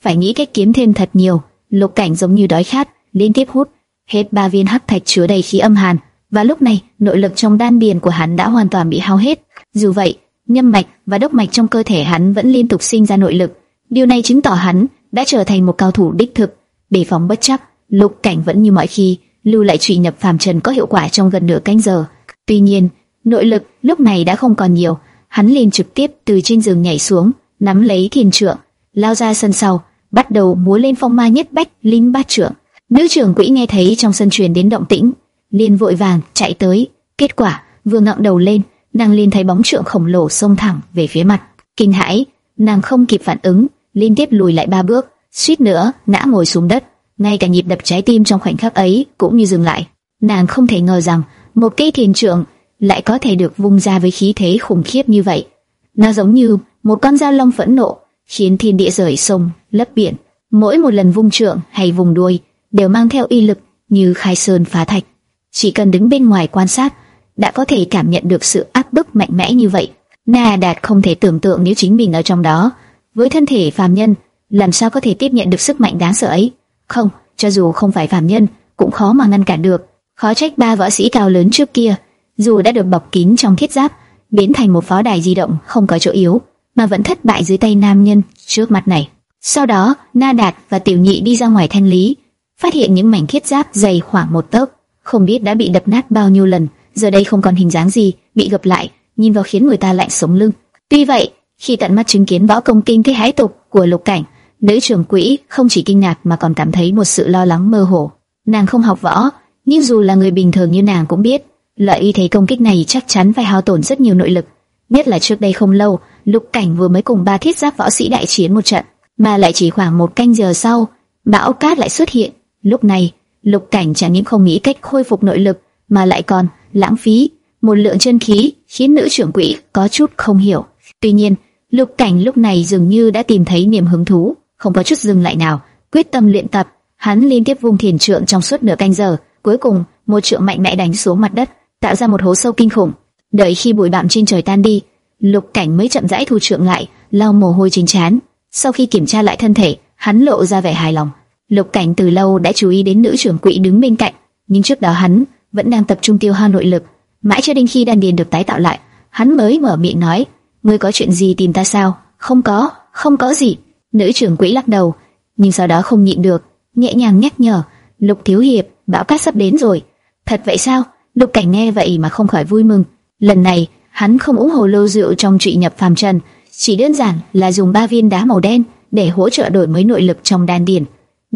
phải nghĩ cách kiếm thêm thật nhiều. Lục Cảnh giống như đói khát, liên tiếp hút hết ba viên hắc thạch chứa đầy khí âm hàn, và lúc này nội lực trong đan điền của hắn đã hoàn toàn bị hao hết. Dù vậy, nhâm mạch và đốc mạch trong cơ thể hắn vẫn liên tục sinh ra nội lực. Điều này chứng tỏ hắn đã trở thành một cao thủ đích thực. Đề phòng bất chấp, Lục Cảnh vẫn như mọi khi lưu lại trụy nhập phàm trần có hiệu quả trong gần nửa canh giờ. Tuy nhiên, nội lực lúc này đã không còn nhiều, hắn liền trực tiếp từ trên giường nhảy xuống, nắm lấy thiền trượng, lao ra sân sau, bắt đầu múa lên phong ma nhất bách linh bát trượng. Nữ trưởng quỹ nghe thấy trong sân truyền đến động tĩnh, liền vội vàng chạy tới. Kết quả vừa ngẩng đầu lên, nàng liền thấy bóng trượng khổng lồ xông thẳng về phía mặt. Kinh hãi, nàng không kịp phản ứng, liên tiếp lùi lại ba bước, suýt nữa ngã ngồi xuống đất. Ngay cả nhịp đập trái tim trong khoảnh khắc ấy cũng như dừng lại. Nàng không thể ngờ rằng một cây thiền trượng lại có thể được vung ra với khí thế khủng khiếp như vậy. Nó giống như một con dao long phẫn nộ, khiến thiên địa rời sông, lấp biển. Mỗi một lần vung trượng hay vùng đuôi đều mang theo uy lực như khai sơn phá thạch. Chỉ cần đứng bên ngoài quan sát, đã có thể cảm nhận được sự áp bức mạnh mẽ như vậy. Na Đạt không thể tưởng tượng nếu chính mình ở trong đó, với thân thể phàm nhân, làm sao có thể tiếp nhận được sức mạnh đáng sợ ấy? Không, cho dù không phải phàm nhân, cũng khó mà ngăn cản được. Khó trách ba võ sĩ cao lớn trước kia, dù đã được bọc kín trong thiết giáp, biến thành một pháo đài di động không có chỗ yếu, mà vẫn thất bại dưới tay nam nhân trước mặt này. Sau đó, Na Đạt và Tiểu Nhị đi ra ngoài thanh lý, phát hiện những mảnh thiết giáp dày khoảng một tấc, không biết đã bị đập nát bao nhiêu lần, giờ đây không còn hình dáng gì, bị gập lại, nhìn vào khiến người ta lạnh sống lưng. Tuy vậy, khi tận mắt chứng kiến võ công kinh thế hái tục của Lục Cảnh, nữ trưởng quỹ không chỉ kinh ngạc mà còn cảm thấy một sự lo lắng mơ hồ. Nàng không học võ, nhưng dù là người bình thường như nàng cũng biết, loại y thế công kích này chắc chắn phải hao tổn rất nhiều nội lực. Nhất là trước đây không lâu, Lục Cảnh vừa mới cùng ba thiết giáp võ sĩ đại chiến một trận, mà lại chỉ khoảng một canh giờ sau, bão cát lại xuất hiện. Lúc này, Lục Cảnh chẳng những không nghĩ cách khôi phục nội lực, mà lại còn lãng phí một lượng chân khí, khiến nữ trưởng quỹ có chút không hiểu. Tuy nhiên, Lục Cảnh lúc này dường như đã tìm thấy niềm hứng thú, không có chút dừng lại nào, quyết tâm luyện tập. Hắn liên tiếp vung thiền trượng trong suốt nửa canh giờ, cuối cùng một trượng mạnh mẽ đánh xuống mặt đất, tạo ra một hố sâu kinh khủng. Đợi khi bụi bặm trên trời tan đi, Lục Cảnh mới chậm rãi thu trượng lại, lau mồ hôi trên trán. Sau khi kiểm tra lại thân thể, hắn lộ ra vẻ hài lòng. Lục Cảnh từ lâu đã chú ý đến nữ trưởng quỹ đứng bên cạnh, nhưng trước đó hắn vẫn đang tập trung tiêu hao nội lực, mãi cho đến khi đan điền được tái tạo lại, hắn mới mở miệng nói: "Ngươi có chuyện gì tìm ta sao?" "Không có, không có gì." Nữ trưởng quỹ lắc đầu, nhưng sau đó không nhịn được, nhẹ nhàng nhắc nhở: "Lục thiếu hiệp, bão cát sắp đến rồi." "Thật vậy sao?" Lục Cảnh nghe vậy mà không khỏi vui mừng. Lần này, hắn không uống hồ lô rượu trong trị nhập phàm trần, chỉ đơn giản là dùng ba viên đá màu đen để hỗ trợ đổi mới nội lực trong đan điền.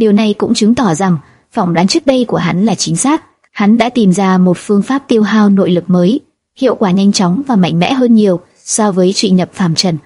Điều này cũng chứng tỏ rằng phỏng đoán trước đây của hắn là chính xác. Hắn đã tìm ra một phương pháp tiêu hao nội lực mới, hiệu quả nhanh chóng và mạnh mẽ hơn nhiều so với trụy nhập phàm trần.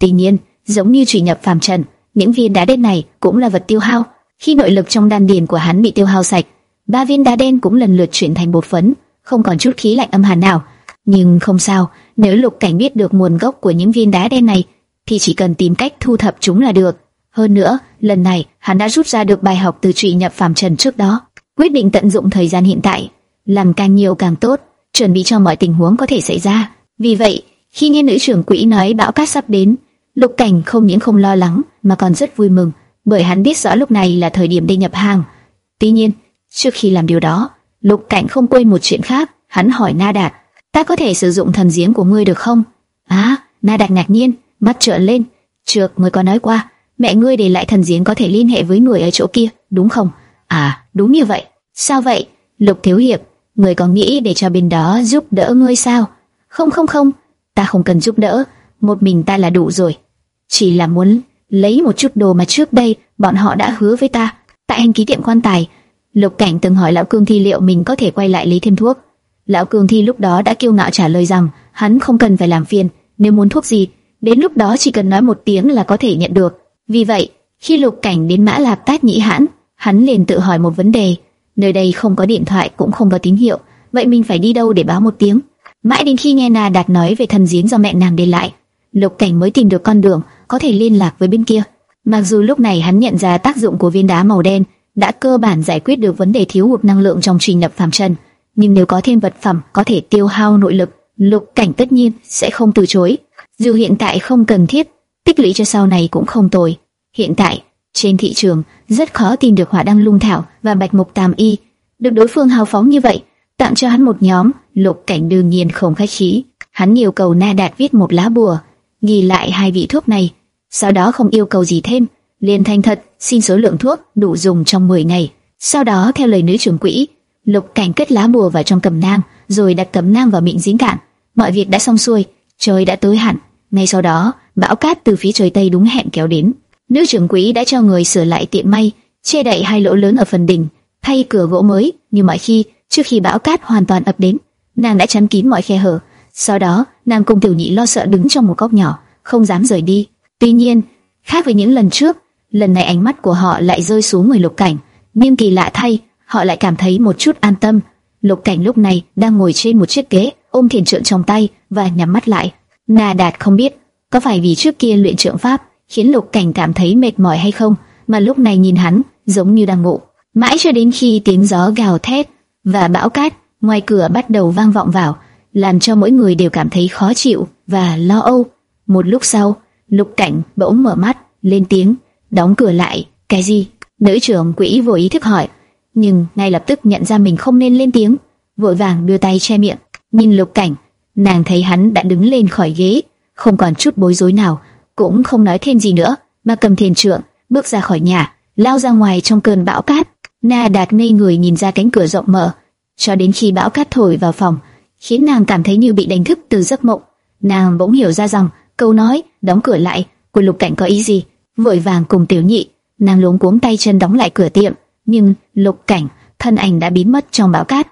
Tuy nhiên, giống như trụy nhập phàm trần, những viên đá đen này cũng là vật tiêu hao. Khi nội lực trong đan điền của hắn bị tiêu hao sạch, ba viên đá đen cũng lần lượt chuyển thành bột phấn, không còn chút khí lạnh âm hàn nào. Nhưng không sao, nếu Lục Cảnh biết được nguồn gốc của những viên đá đen này, thì chỉ cần tìm cách thu thập chúng là được. Hơn nữa, lần này hắn đã rút ra được bài học từ trụy nhập phàm trần trước đó, quyết định tận dụng thời gian hiện tại, làm càng nhiều càng tốt, chuẩn bị cho mọi tình huống có thể xảy ra. Vì vậy, khi nghe nữ trưởng quỹ nói bão cát sắp đến, Lục Cảnh không những không lo lắng mà còn rất vui mừng, bởi hắn biết rõ lúc này là thời điểm đi nhập hàng. Tuy nhiên, trước khi làm điều đó, Lục Cảnh không quên một chuyện khác, hắn hỏi Na Đạt, ta có thể sử dụng thần giếng của ngươi được không? Á, Na Đạt ngạc nhiên, mắt trợn lên, trược người có nói qua, mẹ ngươi để lại thần giếng có thể liên hệ với người ở chỗ kia, đúng không? À, đúng như vậy. Sao vậy? Lục Thiếu Hiệp, người có nghĩ để cho bên đó giúp đỡ ngươi sao? Không không không, ta không cần giúp đỡ, một mình ta là đủ rồi. Chỉ là muốn lấy một chút đồ mà trước đây bọn họ đã hứa với ta. Tại hành ký tiệm quan tài, Lục Cảnh từng hỏi lão Cương Thi liệu mình có thể quay lại lấy thêm thuốc. Lão Cương Thi lúc đó đã kiêu ngạo trả lời rằng hắn không cần phải làm phiền, nếu muốn thuốc gì, đến lúc đó chỉ cần nói một tiếng là có thể nhận được. Vì vậy, khi Lục Cảnh đến Mã Lạp Tát Nhĩ Hãn, hắn liền tự hỏi một vấn đề, nơi đây không có điện thoại cũng không có tín hiệu, vậy mình phải đi đâu để báo một tiếng? Mãi đến khi nghe Na Đạt nói về thần giếng do mẹ nàng để lại, Lục Cảnh mới tìm được con đường có thể liên lạc với bên kia. Mặc dù lúc này hắn nhận ra tác dụng của viên đá màu đen đã cơ bản giải quyết được vấn đề thiếu hụt năng lượng trong trình nhập phàm trần, nhưng nếu có thêm vật phẩm có thể tiêu hao nội lực, Lục Cảnh tất nhiên sẽ không từ chối. Dù hiện tại không cần thiết, tích lũy cho sau này cũng không tồi. Hiện tại, trên thị trường rất khó tìm được hỏa đăng lung thảo và bạch mục tam y, được đối phương hào phóng như vậy, tặng cho hắn một nhóm, Lục Cảnh đương nhiên không khách khí. Hắn yêu cầu Na Đạt viết một lá bùa, ghi lại hai vị thuốc này, sau đó không yêu cầu gì thêm, liền thành thật xin số lượng thuốc đủ dùng trong 10 ngày. Sau đó theo lời nữ trưởng quỹ, Lục Cảnh kết lá bùa vào trong cầm nang, rồi đặt cầm nang vào miệng dính cạn. Mọi việc đã xong xuôi, trời đã tối hẳn. Ngay sau đó, bão cát từ phía trời tây đúng hẹn kéo đến. Nữ trưởng quỹ đã cho người sửa lại tiện may, che đậy hai lỗ lớn ở phần đỉnh, thay cửa gỗ mới như mọi khi. Trước khi bão cát hoàn toàn ập đến, nàng đã chắn kín mọi khe hở. Sau đó, nàng cùng tiểu nhị lo sợ đứng trong một góc nhỏ, không dám rời đi. Tuy nhiên, khác với những lần trước, lần này ánh mắt của họ lại rơi xuống người lục cảnh, nhưng kỳ lạ thay, họ lại cảm thấy một chút an tâm. Lục cảnh lúc này đang ngồi trên một chiếc ghế, ôm thiền trượng trong tay và nhắm mắt lại. nà Đạt không biết có phải vì trước kia luyện trượng pháp khiến Lục Cảnh cảm thấy mệt mỏi hay không, mà lúc này nhìn hắn giống như đang ngủ. Mãi cho đến khi tiếng gió gào thét và bão cát ngoài cửa bắt đầu vang vọng vào, làm cho mỗi người đều cảm thấy khó chịu và lo âu. Một lúc sau, Lục Cảnh bỗng mở mắt, lên tiếng, đóng cửa lại. Cái gì? Nữ trưởng quỹ vội ý thức hỏi, nhưng ngay lập tức nhận ra mình không nên lên tiếng, vội vàng đưa tay che miệng. Nhìn Lục Cảnh, nàng thấy hắn đã đứng lên khỏi ghế, không còn chút bối rối nào, cũng không nói thêm gì nữa, mà cầm thiền trượng, bước ra khỏi nhà, lao ra ngoài trong cơn bão cát. Na Đạt ngây người nhìn ra cánh cửa rộng mở, cho đến khi bão cát thổi vào phòng, khiến nàng cảm thấy như bị đánh thức từ giấc mộng. Nàng bỗng hiểu ra rằng câu nói đóng cửa lại của Lục Cảnh có ý gì. vội vàng cùng tiểu nhị, nàng luống cuống tay chân đóng lại cửa tiệm, nhưng lục cảnh thân ảnh đã biến mất trong bão cát.